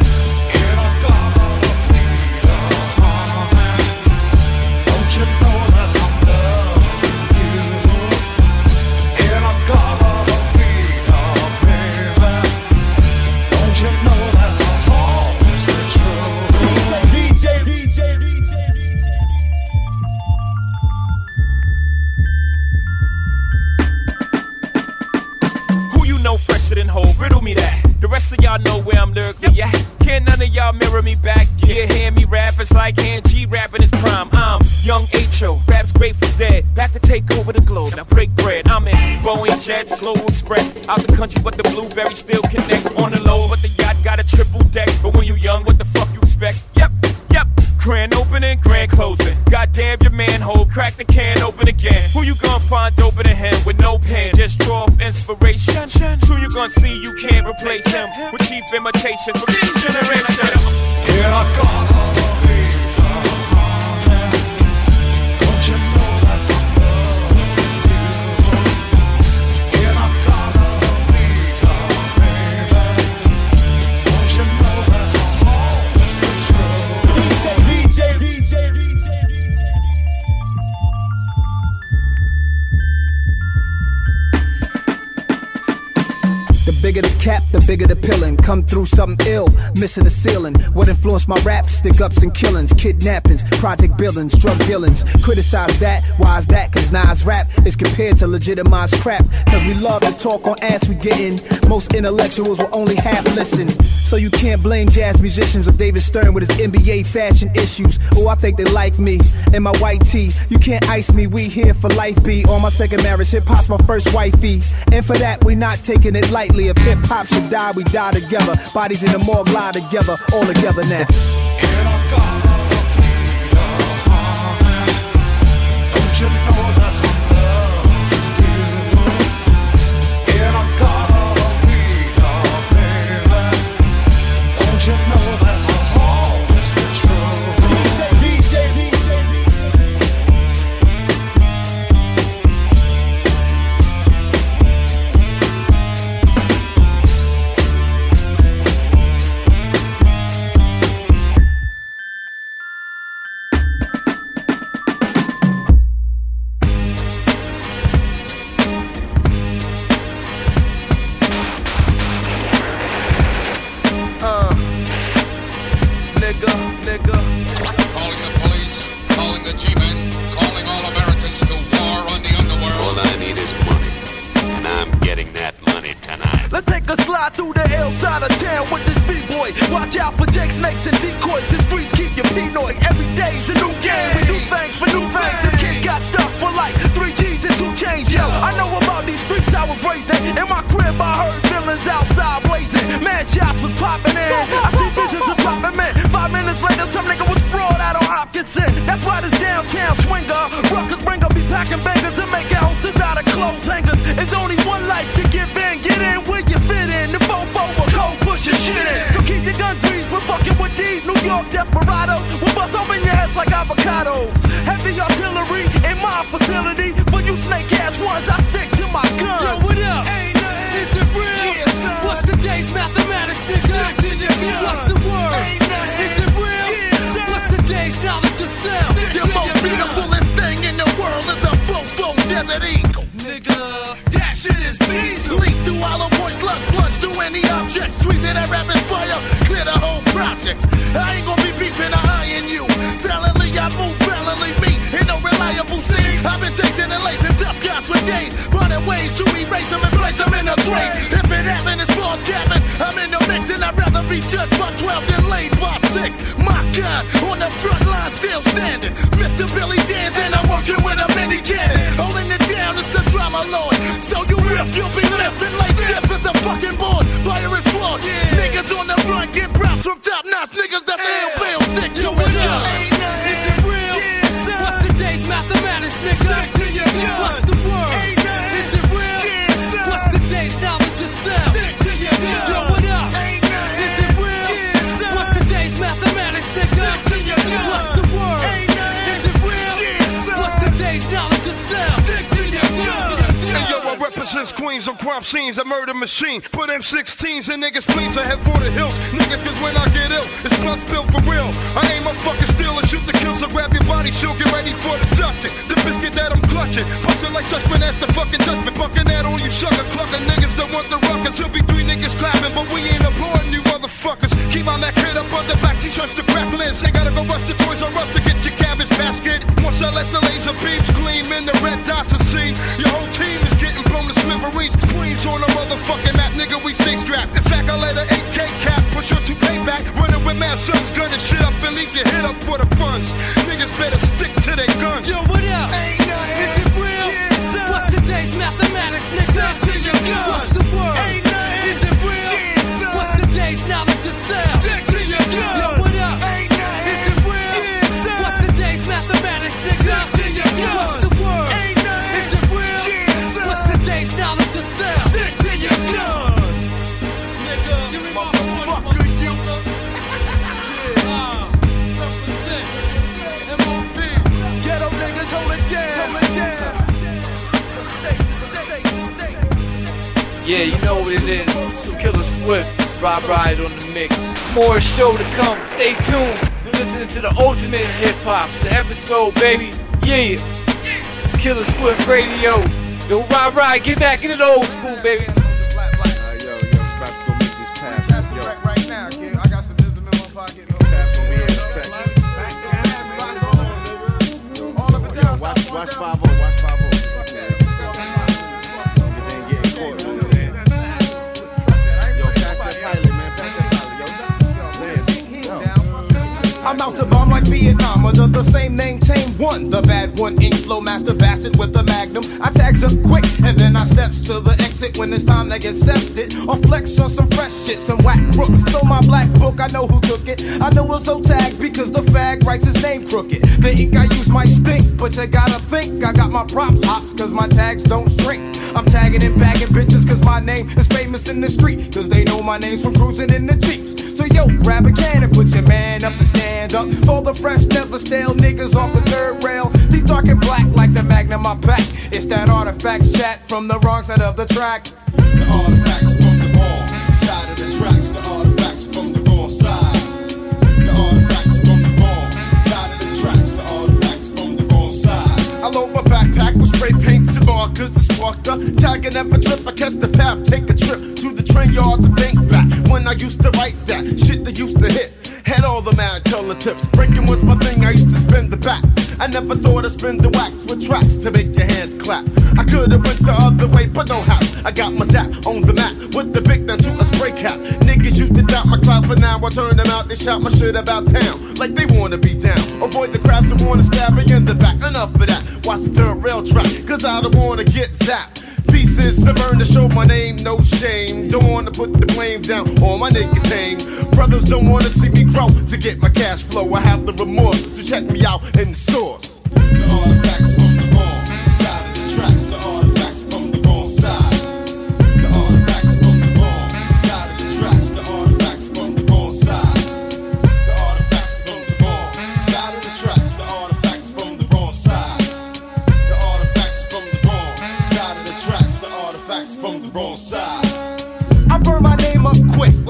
Find open in him with no pen? Just draw off inspiration. Who you gonna see you can't replace him with cheap imitations from each generation? Here I go.
Bigger the pillin'. Come through something ill, missing the ceiling. What influenced my rap? Stick ups and killings, kidnappings, project billings, drug dealings. Criticize that, why is that? Cause Nas rap is compared to legitimized crap. Cause we love to talk on ass we gettin'. Most intellectuals will only half listen. So you can't blame jazz musicians or David Stern with his NBA fashion issues. Oh, I think they like me and my white tee. You can't ice me, we here for life be. On my second marriage, hip hop's my first wifey. And for that, we not taking it lightly. If hip hop should die, we die together. Bodies in the morgue lie together, all together now.
Side of town with this B-boy. Watch out for Jake snakes and decoys. The streets keep you Pinoy. Every day's a new game. We do things for new things. This kid got stuck for like three G's and two chains. Yo, I know about these streets I was raised in. In my crib, I heard villains outside blazing. Mad shots was popping in. I see visions of dropping men. Five minutes later, some nigga was sprawled out on Hopkinson. That's why this downtown swinger, ruckus bringer, be packing bangers and make houses out of clothes hangers. It's only one life York desperados. We'll bust open your heads like avocados. Heavy artillery in my facility. I ain't gonna be beefing or eyeing you. Silently, I move valiantly, me in no reliable scene. I've been chasing and lacing tough guys for days. Running ways to erase them and place them in a grave. If it happened, it's false cabin. I'm in the mix and I'd rather be judged by 12 than laid by 6. My God, on the front line, still standing. Mr. Billy dancing, I'm working with a mini cannon. Holding it down, it's a drama lord. So you riff, you'll be lifting like stiff as a fucking board. Fire is flawed. Niggas on the run get from top notch. Niggas that's ill bill, stick to it.
Killers, queens on crime scenes, a murder machine. Put M16s in niggas, please, I head for the hills. Niggas, cause when I get ill, it's blood spill for real. I ain't my fucking stealer, shoot the kill, so grab your body, she'll get ready for the ducking. The biscuit that I'm clutching, busting like suspect, that's the fucking judgment. Bucking that on you, sucker, clucking niggas that want the ruckus. He'll be three niggas clapping, but we ain't applauding you motherfuckers. Keep on that kid up on the back, t-shirts to cracklins. Ain't gotta go rush the Toys R Us to get your cabbage
Ride on the mix. More show to come. Stay tuned. You're listening to the ultimate hip hop. The episode, baby. Yeah. Killa Swift Radio. Yo, ride, Ride, get back into the old school, baby.
Master bastard with the magnum. I tags up quick and then I steps to the exit when it's time to get sefted. Or flex on some fresh shit, some whack crook. So my black book, I know who took it. I know it's so tagged because the fag writes his name crooked. The ink I use might stink, but you gotta think I got my props hops cause my tags don't shrink. I'm tagging and bagging bitches cause my name is famous in the street. Cause they know my name's from cruising in the Jeeps. So yo, grab a can and put your man up and stand up for the fresh, never stale artifacts chat from the wrong side of the track.
The artifacts from the wrong side of the tracks. The artifacts from the wrong side. The artifacts from the wrong side of the tracks. The artifacts from the wrong side.
I load my backpack with spray paints and markers to spark the tagging up a trip. I catch the path, take a trip to the train yard to think back when I used to write that shit that used to hit. Had all the mad color tips. Breaking was my thing, I used to spin the back. I never thought I'd spin the wax with tracks to make your hands clap. I could've went the other way, but no how. I got my dap on the map with the big down to a spray cap. Niggas used to doubt my clout, but now I turn them out. They shout my shit about town like they wanna be down. Avoid the crowds that wanna stab me in the back. Enough of that. Watch the third rail track, cause I don't wanna get zapped. Pieces to burn to show my name, no shame. Don't wanna put the blame down on my nigga tame. Brothers don't wanna see me grow to get my cash flow. I have the remorse, so check me out in the source.
The artifacts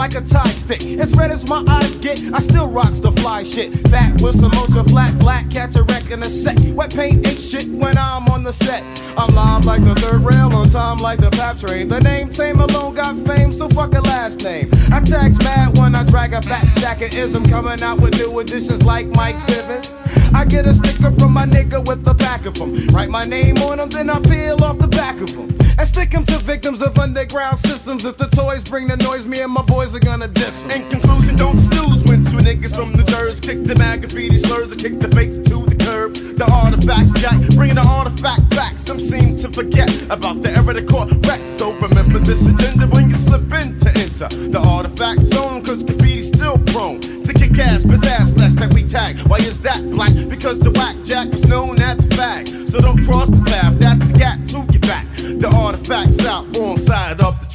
like a tie stick. As red as my eyes get, I still rocks the fly shit. Fat with some ultra flat black, catch a wreck in a sec. Wet paint ain't shit when I'm on the set. I'm live like the third rail, on time like the pap train. The name Tame alone got fame, so fuck a last name. I tax mad when I drag a fat jacket ism coming out with new additions like Mike Bivins. I get a sticker from my nigga with the back of him. Write my name on him, then I peel off the back of him. And stick him to victims of underground systems. If the toys bring the noise, me and my boys are gonna diss.
In conclusion, don't snooze when two niggas from New Jersey kick the mag graffiti slurs and kick the fakes to the curb. The artifacts, Jack, bringing the artifact back. Some seem to forget about the era that caught wreck. So remember this agenda when you slip in to enter the artifact zone, cause graffiti's still prone to kick ass, pizzazz slash that we tag. Why is that black? Because the whack jack was known as a fag. So don't cross the path, that's a. The artifacts out, wrong side tracks.
The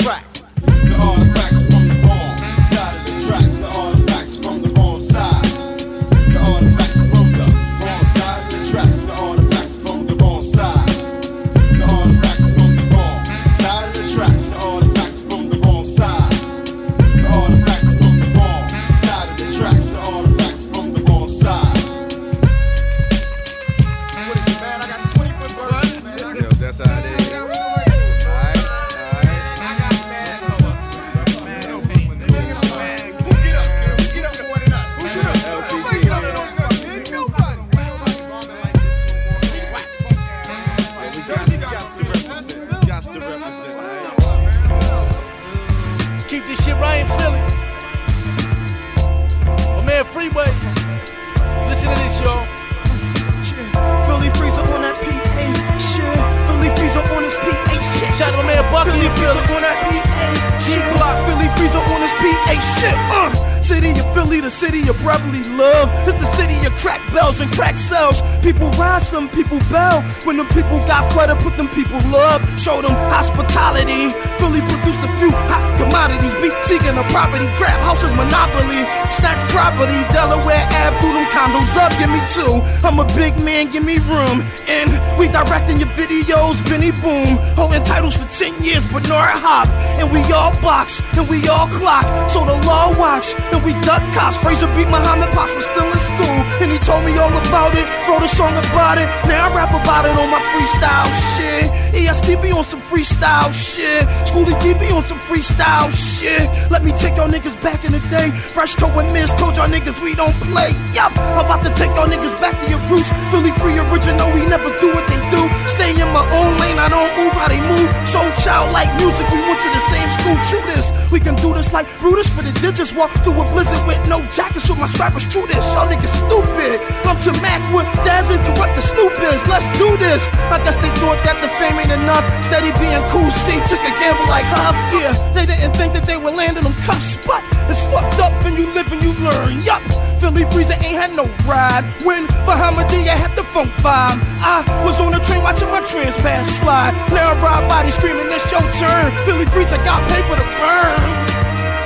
10 years, Bernard Hop. And we all box, and we all clock. So the law watch, and we duck cops. Frazier beat Muhammad Pops was still in school. And he told me all about it, wrote a song about it. Now I rap about it on my freestyle shit. ESTB on some freestyle shit. Schoolie DB on some freestyle shit. Let me take y'all niggas back in the day. Fresh coat and Miz told y'all niggas we don't play. Yup, about to take y'all niggas back to your roots. Philly free original, we never do what they do. Stay in my own lane, I don't move how they move. So childlike music, we went to the same school. True this, we can do this like Brutus for the digits. Walk through a blizzard with no jacket, show my scrappers true this. Y'all niggas stupid. I'm to Mac with Daz and Kurupt the Snoop. Let's do this. I guess they thought that the fame ain't enough. Steady being cool, C took a gamble like Huff. Yeah, they didn't think that they were landing them cuffs, but it's fucked up and you live and you learn. Yup, Philly Freezer ain't had no ride. When Bahamadia had the funk vibe, I was on the train watching my trans pass slide. Now I'm ride body screaming, it's your turn. Philly Freeze, I got paper to burn.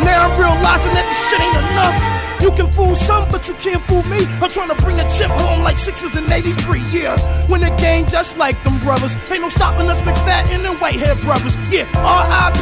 Now I'm realizing that this shit ain't enough. You can fool some, but you can't fool me. I'm trying to bring a chip home like sixes in 83, yeah. When the game just like them brothers. Ain't no stopping us, McFadden and Whitehead brothers. Yeah,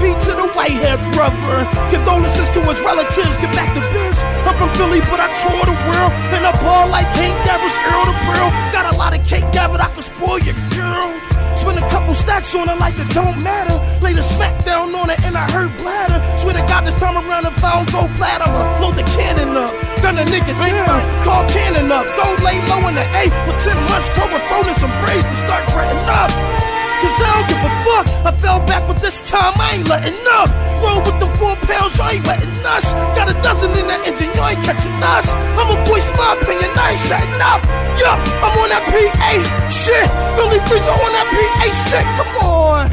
RIP to the Whitehead brother. Condolences to his relatives, get back to biz. I'm from Philly, but I tour the world. And I ball like Hank Davis, Earl the Brill. Got a lot of cake gathered, I can spoil your girl. Spend a couple stacks on it like it don't matter. Laid a smack down on it and I heard bladder. Swear to God, this time around if I don't go flat, I'ma load the cannon up. Gun a nigga down, call cannon up. Don't lay low in the A for 10 months. Grow a phone and some braids to start dreading up. Cause I don't give a fuck. I fell back, but this time I ain't letting up. Roll with them four pounds, you ain't letting us. Got a dozen in the engine, you ain't catching us. I'ma voice my opinion, I ain't shutting up. Yup, I'm on that PA shit. Billy Freezer on that PA shit. Come on.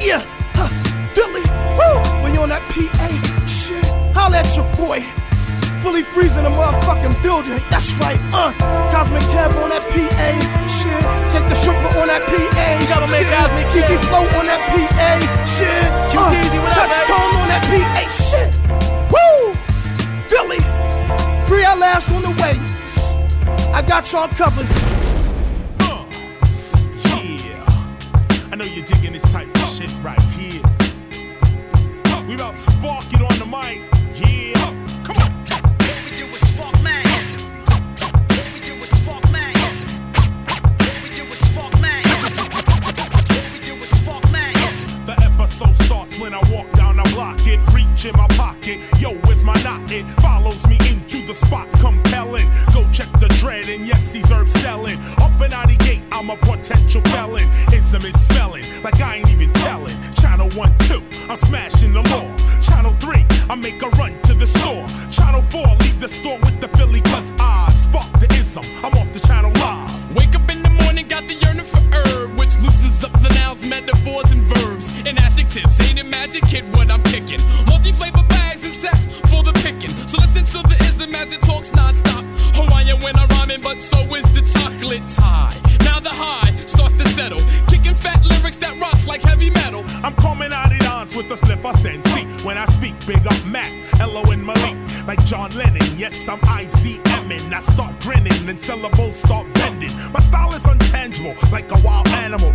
Yeah, huh. Billy, woo. When you on that PA shit, holla at your boy. Fully freezing the motherfucking building. That's right, uh. Cosmic Cab on that PA shit. Take the stripper on that PA.
Gentlemen,
shit.
Cosmic Cab.
PG Flow on that PA shit.
Q
Uh,
Easy, what up,
touch
baby?
tone on that PA shit. Woo! Philly, free our last on the way. I got y'all covered.
Yeah, I know you're digging this type of shit right here. We about to spark it on the mic. Episode starts when I walk down, I block it, reach in my pocket. Yo, where's my knot? It follows me into the spot, compelling. Go check the dread, and yes, he's herb selling. Up and out the gate, I'm a potential felon. Ism is smelling like I ain't even telling. Channel 1, 2, I'm smashing the law. Channel 3, I make a run to the store. Channel 4, leave the store with the Philly, cause I spark the ism. I'm
ain't kid, what I'm kicking? Multi flavor bags and sex for the picking. So listen to the ism as it talks non-stop. Hawaiian when I'm rhyming, but so is the chocolate tie. Now the high starts to settle. Kicking fat lyrics that rocks like heavy metal.
I'm coming out of dance with a split I sense. When I speak, big up Mac, Elo and Malik. Like John Lennon, yes, I'm ICMing. I start grinning and syllables start bending. My style is untangible, like a wild animal.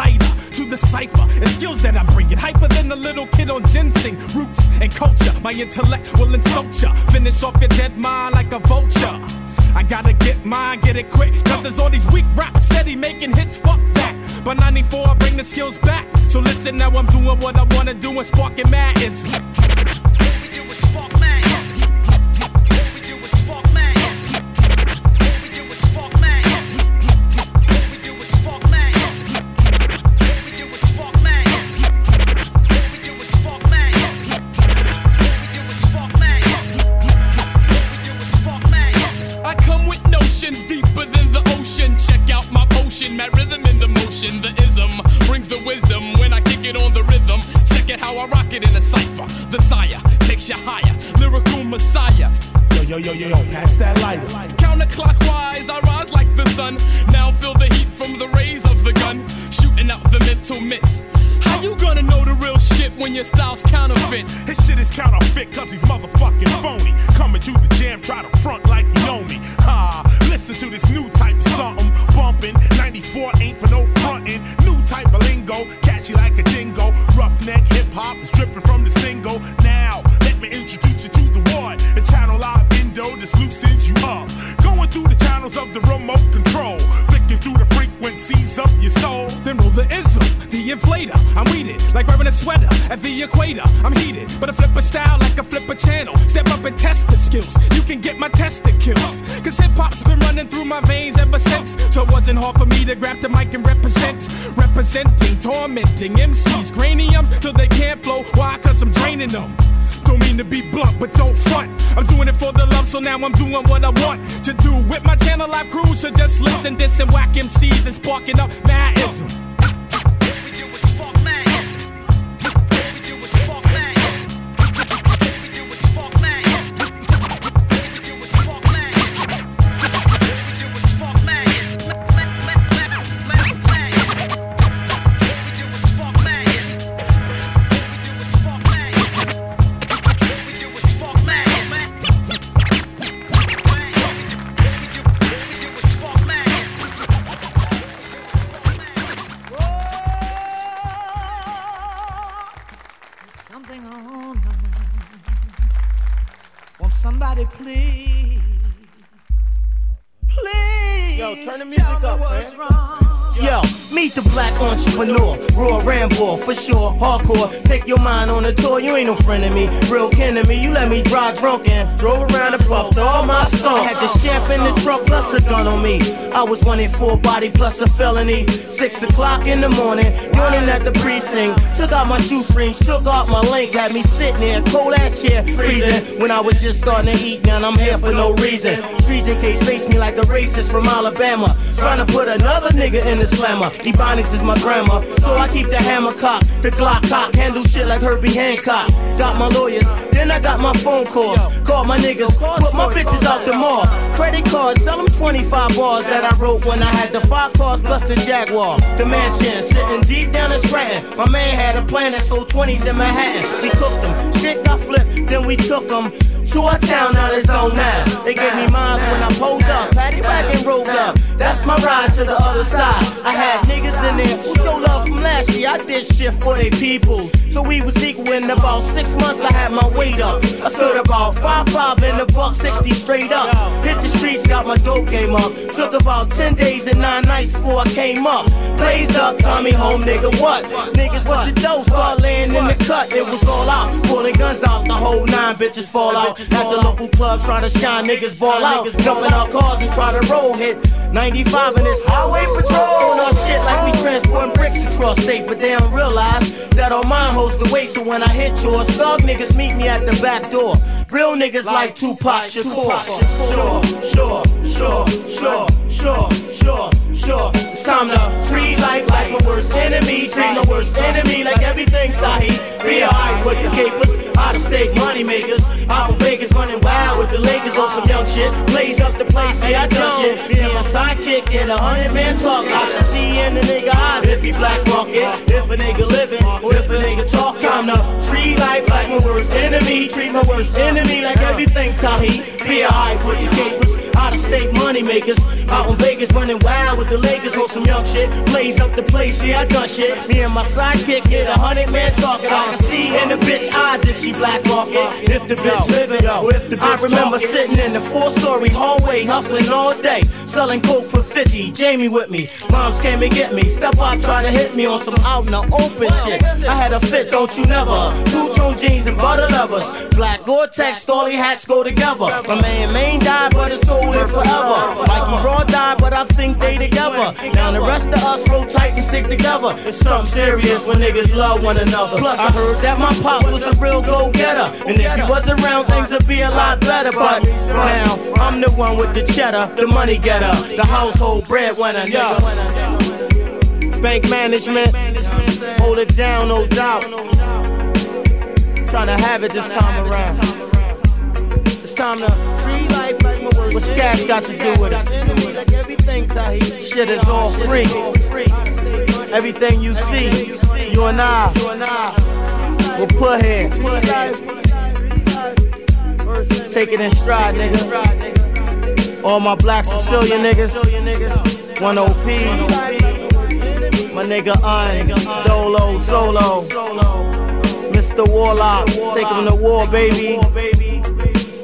Lighter to the cipher and skills that I bring it? Hyper than a little kid on ginseng, roots and culture. My intellect will insult ya. Finish off your dead mind like a vulture. I gotta get mine, get it quick. Cause there's all these weak raps steady making hits, fuck that. By 94, I bring the skills back. So listen, now I'm doing what I wanna do and sparking mad
phony. Coming to the jam, try to front like you know me. Ah, listen to this new type of something. Bumping, 94 ain't for no frontin'. New type of lingo, catchy like a jingo. Roughneck hip hop is dripping from the single. Now, let me introduce you to the one. The channel live window that loosens you up. Going through the channels of the remote control. Flicking through the frequencies of your soul.
Then roll the inflator. I'm weeded like wearing a sweater at the equator. I'm heated, but I flip a style like a flipper channel. Step up and test the skills. You can get my testicles. Cause hip hop's been running through my veins ever since. So it wasn't hard for me to grab the mic and represent. Representing, tormenting MCs, craniums till they can't flow. Why? Cause I'm draining them. Don't mean to be blunt, but don't front. I'm doing it for the love, so now I'm doing what I want to do with my channel live crew. So just listen, this and whack MCs and sparking up madism.
Hardcore. Take your mind on a tour, you ain't no friend of me, real kin to me. You let me drive drunk and drove around and puffed all my stuff. Had the champ in the trunk plus a gun on me. I was wanted for body plus a felony. Six o'clock in the morning, yawning at the precinct. Took out my shoestrings, took off my link, had me sitting in a cold ass chair, freezing. When I was just starting to eat, now I'm here for no reason. Treason case face me like a racist from Alabama. Trying to put another nigga in the slammer. Ebonics is my grandma, so I keep the hammer cocked, the handle shit like Herbie Hancock. Got my lawyers, then I got my phone calls. Call my niggas, put my bitches out the mall. Credit cards, sell them 25 bars that I wrote when I had the five cars plus the Jaguar. The mansion, sitting deep down in Scranton. My man had a plan that sold 20s in Manhattan. We cooked them, shit got flipped, then we took them. To our town, now it's on now. They gave me mines when I pulled up. Paddy wagon rolled up. That's my ride to the other side. I had niggas in there who show love from last year. I did shit for they people. So we was equal in about six months. I had my weight up. I stood about five five in the buck sixty straight up. Hit the streets, got my dope game up. Took about ten days and nine nights before I came up. Blazed up, Tommy home, nigga. What? Niggas with the dough start laying in the cut. It was all out, pulling guns out. The whole nine bitches fall out. At the local clubs, try to shine, niggas ball out. Jumping out cars and try to roll hit. 95 in this highway patrol. On our shit like we transporting bricks across state, but they don't realize that all mine holds the weight. So when I hit yours, thug niggas meet me at the back door. Real niggas like Tupac Shakur. Sure, sure, sure, sure, sure, sure, sure. It's time to free life like my worst enemy. Treat my worst enemy like everything Tahi. Be alright with the capers, out of state money makers. Out in Vegas running wild with the Lakers on some young shit. Blaze up the place, yeah, I done shit. Be my sidekick in a hundred man talk. I can see in the nigga eyes if he black market. If a nigga living, or if a nigga talk. Time to treat life like my worst enemy. Treat my worst enemy like everything Tahi. Be alright with the capers. Out of state money makers, out in Vegas running wild with the Lakers on some young shit. Blaze up the place, yeah, I done shit. Me and my sidekick hit a hundred man talking. I can see in the bitch eyes if she black market, if the bitch living, or if the bitch I remember sitting in the four story hallway, hustling all day, selling coke for 50. Jamie with me, moms came and get me. Step out, try to hit me on some out in the open shit. I had a fit, don't you never. Two tone jeans and butter levers. Black Gore-Tex, Stolly hats go together. My man Main died, but his soul forever. Mikey Raw died, but I think they together. Now the rest of us roll tight and stick together. It's something serious when niggas love one another. Plus, I heard that my pop was a real go-getter. And if he was around, things would be a lot better. But now, I'm the one with the cheddar, the money getter, the household breadwinner. Bank management, hold it down, no doubt. trying to have it this time around. It's time to free life like my words. What Scash got to do with it? Shit is all free. Everything you see, you and I will put here. Take it in stride, nigga. All my black Sicilian niggas, 1OP. My nigga Un, Dolo, Solo. Mr. Warlock, take him to war, baby.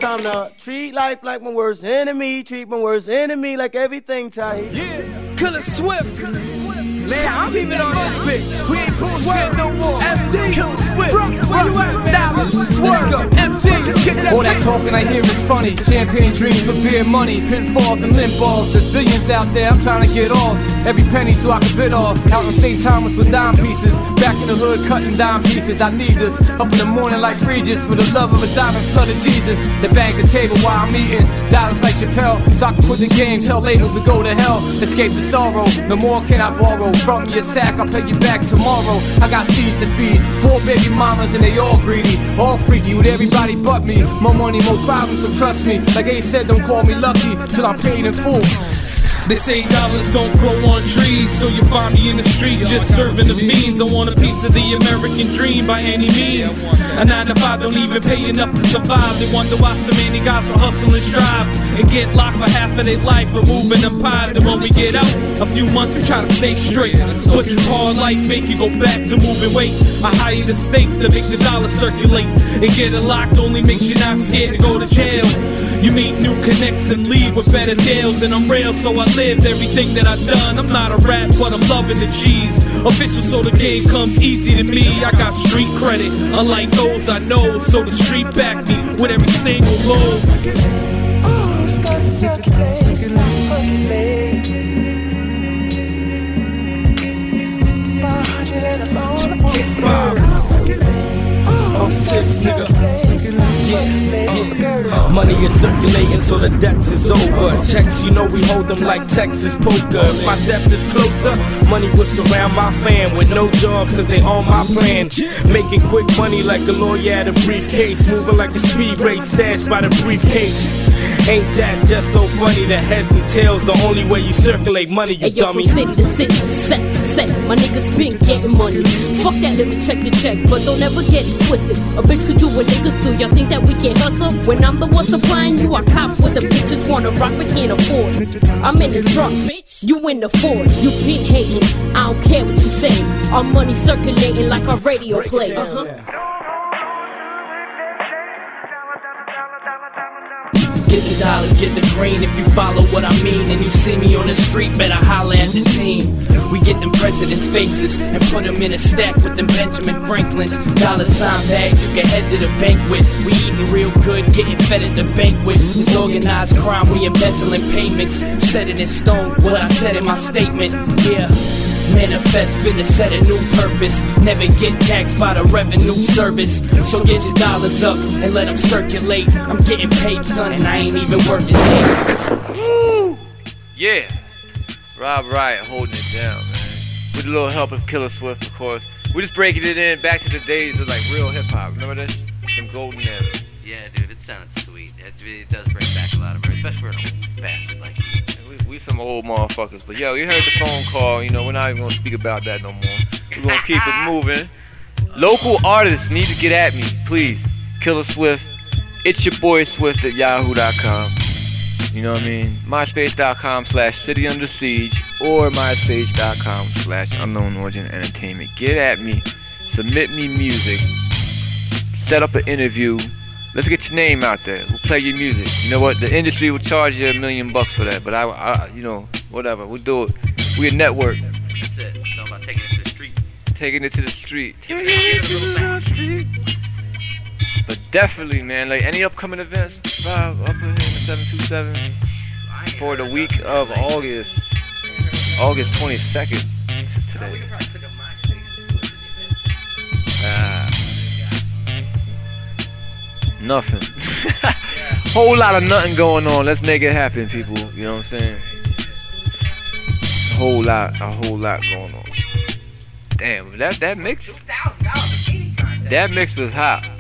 Time to treat life like my worst enemy. Treat my worst enemy like everything, Tahir.
Yeah, Killa Swift. Man, I'm even on this bitch. We ain't bullshit no more. MD, Killa Swift. Brooks, where you at? Dallas, let's go. MD, let's get that.
All that talking I hear is funny. Champagne dreams for beer money, pinfalls and limp balls. There's billions out there, I'm trying to get all. Every penny so I can bid off. Out in St. Thomas with dime pieces. Back in the hood cutting dime pieces. I need this. Up in the morning like Regis for the love of a diamond flood of Jesus. That bangs the table while I'm eating. Dollars like Chappelle. So I can quit the game, tell labels to go to hell. Escape the sorrow. No more can I borrow. From your sack, I'll pay you back tomorrow. I got seeds to feed. Four baby mamas and they all greedy. All freaky with everybody but me. More money, more problems, so trust me. Like Ace said, don't call me lucky till I'm paid in full.
They say dollars don't grow on trees, so you find me in the street just serving the beans. I want a piece of the American dream by any means. A nine to five don't even pay enough to survive. They wonder why so many guys hustle and strive and get locked for half of their life, removing them pies. And when we get out, a few months we try to stay straight. But this hard life make you go back to moving weight. I higher the stakes to make the dollar circulate. And getting locked only makes you not scared to go to jail. You meet new connects and leave with better deals, and I'm real, so I lived everything that I've done. I'm not a rap, but I'm loving the G's. Official, so the game comes easy to me. I got street credit, unlike those I know, so the street back me with every single load.
Oh, it's percolate. 500 and. Oh,
six, nigga.
Yeah,
Money is circulating, so the debts is over. Checks, you know we hold them like Texas poker. If my death is closer, money will surround my fam with no job, cause they on my plan. Making quick money like a lawyer at a briefcase. Moving like a speed race, stashed by the briefcase. Ain't that just so funny? The heads and tails, the only way you circulate money, you
Hey, yo,
dummy.
from city to city, set set, my niggas been getting money. Fuck that, let me check the check, but don't ever get it twisted. A bitch could do what niggas do. Y'all think that we can't hustle? When I'm the one supplying you, I cops with the bitches wanna rock but can't afford. I'm in the truck, bitch. You in the Ford. You been hating. I don't care what you say. Our money circulating like our radio play. Uh huh.
Get the dollars, get the green if you follow what I mean. And you see me on the street, better holler at the team. We get them presidents' faces and put them in a stack with them Benjamin Franklin's. Dollar sign bags, you can head to the banquet. We eating real good, getting fed at the banquet. It's organized crime, we embezzling payments. Set it in stone, what I said in my statement. Yeah. Manifest finna set a new purpose. Never get taxed by the revenue service. So get your dollars up and let them circulate. I'm getting paid, son, and I ain't even working late.
Yeah. Rob Riot holding it down, man. With a little help of Killa Swift, of course. We're just breaking it in back to the days of like real hip hop. Remember this? Them golden era.
Yeah, dude, it sounds sweet. It really does bring back a lot of memories, especially for an old bastard like you.
We, some old motherfuckers. But yo, you heard the phone call. You know, we're not even gonna speak about that no more. We're gonna keep it moving. Local artists need to get at me, please. Killa Swift. It's your boy Swift at yahoo.com. You know what I mean? MySpace.com slash city under siege or MySpace.com slash unknown origin entertainment. Get at me. Submit me music. Set up an interview. Let's get your name out there. Play your music. You know what? The industry will charge you a million bucks for that, but I, I you know, whatever. We'll do it. We a network.
That's it. It's all about taking it to the street.
Taking it to the street. But definitely, man, like any upcoming events, five up in the 727 for the week of August. August 22nd. This is today. Ah. Nothing. Whole lot of nothing going on. Let's make it happen, people. You know what I'm saying? A whole lot, a whole lot going on. Damn, that that mix, that mix was hot.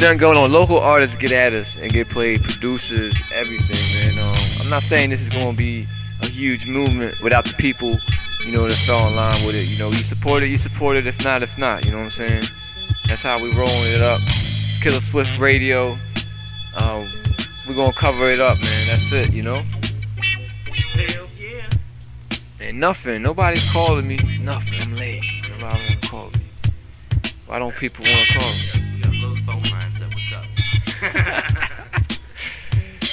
nothing going on. Local artists get at us and get played, producers, everything, man. Um, I'm not saying this is going to be a huge movement without the people you know, that's all in line with it. You know, you support it, you support it. If not, if not, you know what I'm saying? That's how we rolling it up. Killa Swift Radio. Um, we're gonna cover it up, man. That's it, you know.
Hell yeah.
And nothing. Nobody's calling me. Nothing. I'm late. Nobody wanna call me. Why don't people wanna call me?
We got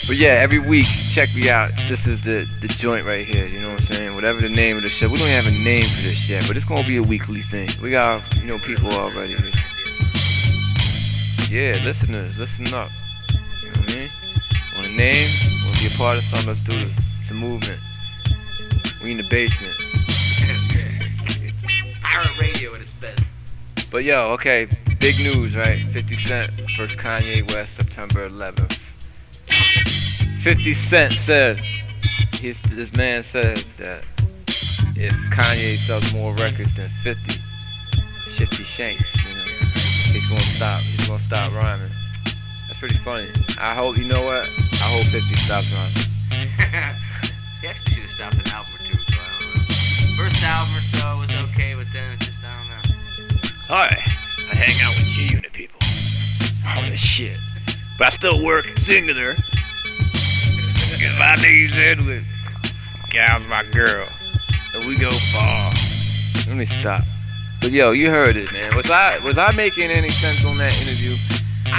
But yeah, every week, check me out. This is the the joint right here. You know what I'm saying? Whatever the name of the show, we don't have a name for this yet, but it's gonna be a weekly thing. We got you know people already. Yeah, listeners, listen up. You know what I mean? Want a name? Want to be a part of something? Let's do this. It's a movement. We in the basement.
Pirate radio at its best.
But yo, okay, big news, right? 50 Cent versus Kanye West, September 11th. 50 Cent said, he's, this man said that if Kanye sells more records than 50, 50 Shanks, you know, he's gonna stop, he's gonna stop rhyming. That's pretty funny. I hope, you know what? I hope 50 stops rhyming.
he actually should have stopped an album or two, so I don't know. First album or so was okay, but then it just, I don't know.
Hi, I hang out with G Unit people. All this shit. But I still work singular. Cause my name's Edwin. Gal's my girl. And we go far. Let me stop. But yo, you heard it, man. Was I was I making any sense on that interview?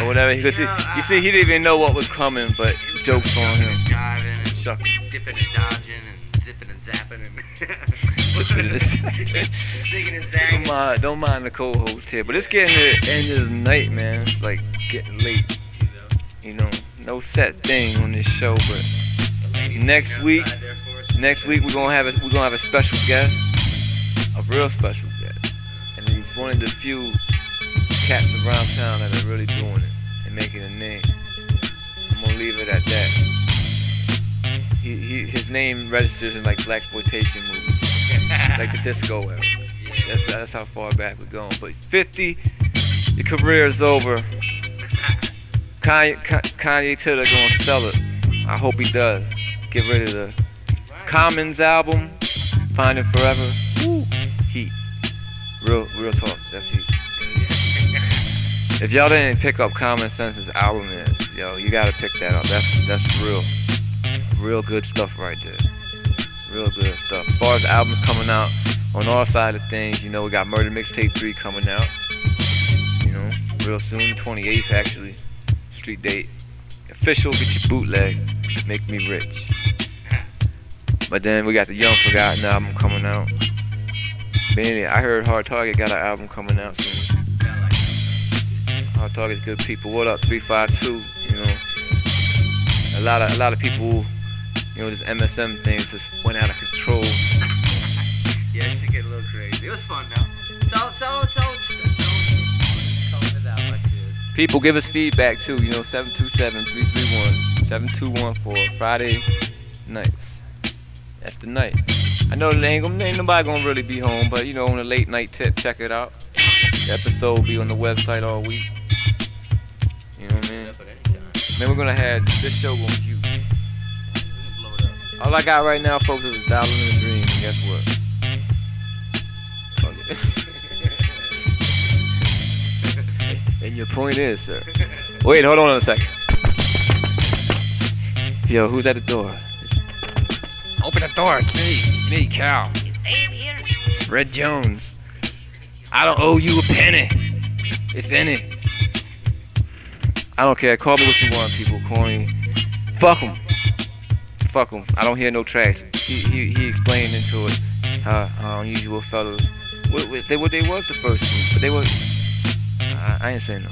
Or whatever? Because he, you see, he didn't even know what was coming, but jokes on him.
Jiving and dipping and dodging and zipping and zapping and zigging and zagging.
Don't mind, don't mind the co-host here, but it's getting to the end of the night, man. It's like getting late. You know, no set thing on this show, but next week, next week we're gonna have a we're gonna have a special guest, a real special guest, and he's one of the few cats around town that are really doing it and making a name. I'm gonna leave it at that. He, he his name registers in like black exploitation movies, like the disco era. That's that's how far back we're going. But 50, your career is over. Kanye, Ka- Kanye Titter gonna sell it. I hope he does. Get rid of the Commons album, Finding Forever. Woo, heat. Real, real talk. That's heat. If y'all didn't pick up Common Sense's album yet, yo, you gotta pick that up. That's that's real, real good stuff right there. Real good stuff. As far as albums coming out on our side of things, you know, we got Murder Mixtape 3 coming out. You know, real soon, 28th actually. Date. Official, get your bootleg. Make me rich. But then we got the Young Forgotten album coming out. But anyway, I heard Hard Target got an album coming out soon. Hard Target's good people. What up, 352? You know, a lot of a lot of people, you know, this MSM thing just went out of control.
Yeah, it should get a little crazy. It was fun though. Tell, tell, tell,
People give us feedback too, you know, 727-331-7214, Friday nights. That's the night. I know there ain't, gonna, ain't nobody gonna really be home, but you know, on a late night tip, check it out. The episode will be on the website all week. You know what I mean? Then we're gonna have this show gonna be huge. All I got right now, folks, is a dollar in a dream, and guess what? Fuck it. and your point is, sir. Wait, hold on a second. Yo, who's at the door? Open the door, it's me. It's me, Cal. It's Red Jones. I don't owe you a penny, if any. I don't care. Call me what you want, people. Call me. Fuck them. Fuck them. I don't hear no tracks. He, he, he explained into it how, how unusual fellows. What, what, they, what they was the first one, but they was. I, ain't saying no.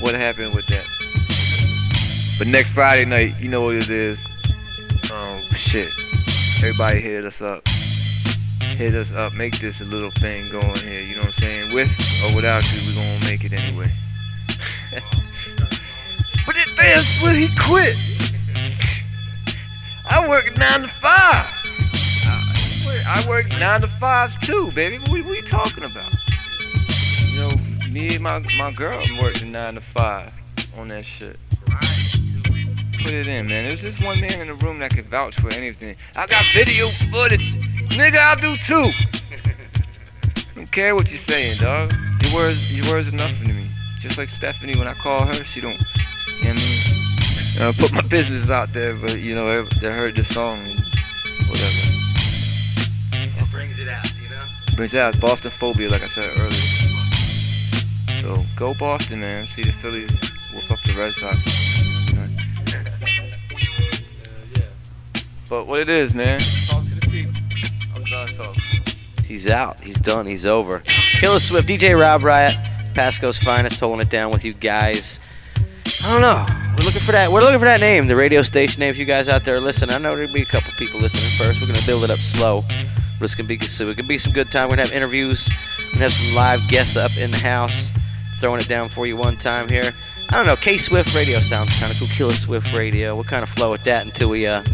What happened with that? But next Friday night, you know what it is. Um, shit. Everybody hit us up. Hit us up. Make this a little thing going here. You know what I'm saying? With or without you, we're gonna make it anyway. but it, that's when he quit. I work nine to five. I, I work nine to fives too, baby. What, what are you talking about? You know, me and my my girl working nine to five on that shit. Put it in, man. There's just one man in the room that can vouch for anything. I got video footage. Nigga, I'll do two. don't care what you're saying, dog. Your words, your words are nothing to me. Just like Stephanie, when I call her, she don't. You know I mean? I put my business out there, but you know, they heard the song and whatever.
Brings out
it's Boston phobia, like I said earlier. So go Boston, man. See the Phillies whoop up the Red Sox. But what it is, man. Talk to the people. I'm done talking.
He's out. He's done. He's over. Killa Swift, DJ Rob Riot, Pasco's finest, holding it down with you guys. I don't know. We're looking for that. We're looking for that name, the radio station name. If you guys out there listen, I know there'll be a couple people listening first. We're gonna build it up slow, but it's gonna be so it can be some good time. We're gonna have interviews. Gonna have some live guests up in the house, throwing it down for you one time here. I don't know. K Swift Radio sounds kind of cool. Killa Swift Radio. We'll kind of flow with that until we uh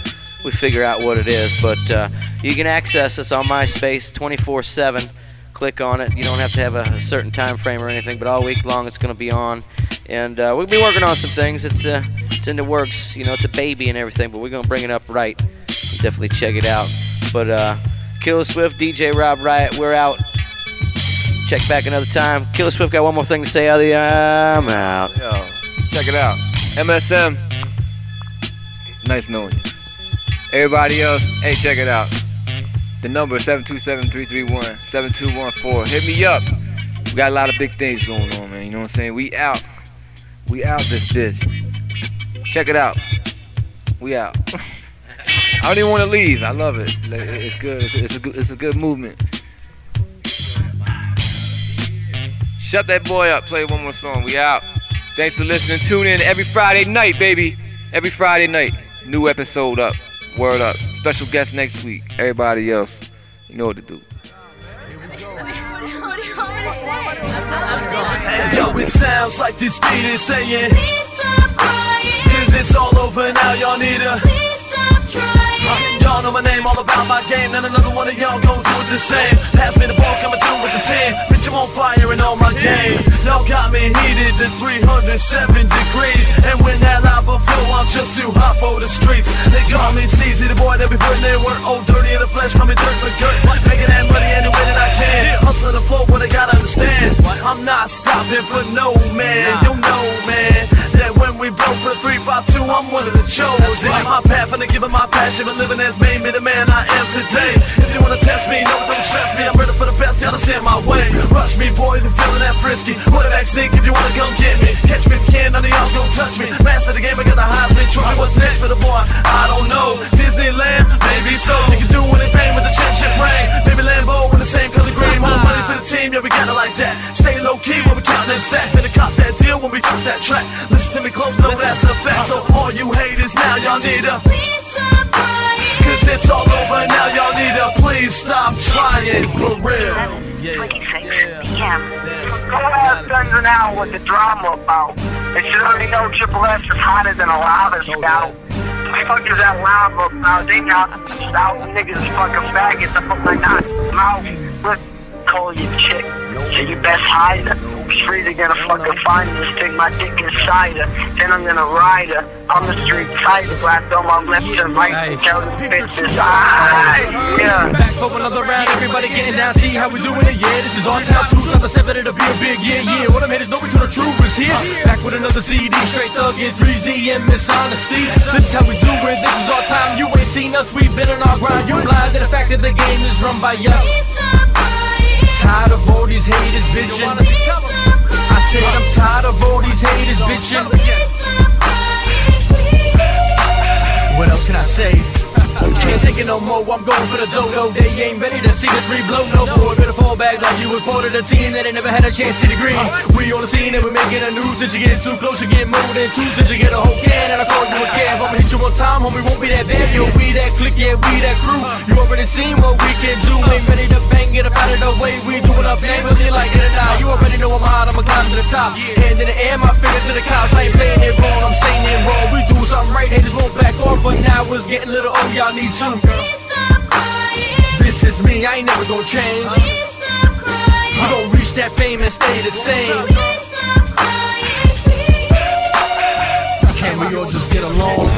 we figure out what it is. But uh, you can access us on MySpace 24/7. Click on it. You don't have to have a, a certain time frame or anything, but all week long it's going to be on. And uh, we'll be working on some things. It's uh, it's in the works. You know, it's a baby and everything, but we're going to bring it up right. Definitely check it out. But uh, Killa Swift, DJ Rob Riot, we're out. Check back another time. Killa Swift got one more thing to say. I'm out.
Yo, check it out. MSM. Nice knowing you. Everybody else, hey, check it out. The number is 727-331-7214. Hit me up. We got a lot of big things going on, man. You know what I'm saying? We out. We out this bitch. Check it out. We out. I don't even want to leave. I love it. Like, It's good. It's a, it's a good. It's a good movement. Shut that boy up. Play one more song. We out. Thanks for listening. Tune in every Friday night, baby. Every Friday night. New episode up. Word up. Special guest next week. Everybody else, you know what to do.
Yo, it sounds like this beat is saying Cause it's all over now, y'all need a Uh, Y'all know my name, all about my game Then another one of y'all gon' do it the same. Pass me the ball, coming through with the 10 Bitch, I'm on fire and on my game. Y'all got me heated to 307 degrees. And when that lava flow, I'm just too hot for the streets. They call me Sneezy, the boy that be putting in work. Old dirty in the flesh, me dirt for good. Making that money any way that I can. Hustle the flow, but I gotta understand. I'm not stopping for no man. You know, man we broke for the 352, I'm one of the chosen. My path and I give it my passion But living has made me the man I am today. If you wanna test me, no, don't stress me. I'm ready for the best, y'all stand my way. Rush me, boy, you feeling that frisky. Quarterback sneak if you wanna come get me. Catch me if you can, none of y'all gon' touch me. Master the game, I got the Heisman Trophy What's next for the boy? I don't know. Disneyland, maybe so when we drop that track Listen to me close, no, that's a fact So all you haters now, y'all need a Cause it's all over now, y'all need a Please stop trying for real
Go ask Guns N' Out what the drama about. They should already know Triple S is hotter than a lava scout. The fuck is that lava about? They got thousand niggas is fucking faggots. I put my knot mouth. Look, call you chick. So you best hide her. Street are gonna fucking find her, stick my dick inside her. Then I'm gonna ride her. On the street fighter, black on my left and right. Tell the bitches, ah, yeah.
Back for another round, everybody getting down, see how we doing it, yeah. This is our town, two another seven, it'll be a big year, yeah. What I'm haters know we to the truth is here. Back with another CD, straight thug in 3Z and Miss Honesty. This is how we do it, this is our time. You ain't seen us, we've been on our grind. You blind to the fact that the game is run by us. Tired of all these haters bitching. I said I'm tired of all these haters bitching. What else can I say? Can't take it no more, I'm going for the dodo. They ain't ready to see the three blow no more. Better fall back like you was part of the team that ain't never had a chance to degree. We on the scene and we're making a news. Since you get too close, you get more than two. Since you get a whole can and I call you a cab. I'ma hit you one time, homie, won't be that bad. Yo, we that click, yeah, we that crew. You already seen what we can do. Ain't ready to bang it up out of the way. We doing whether you like it or not. You already know I'm hot, I'ma climb to the top. Hand in the air, my finger to the couch. I ain't playing it wrong, I'm saying it wrong. We do something right, haters won't back off. But now it's getting little, oh, y'all need to. This is me, I ain't never gonna change. We gon' reach that fame and stay the same. Can we all just get along?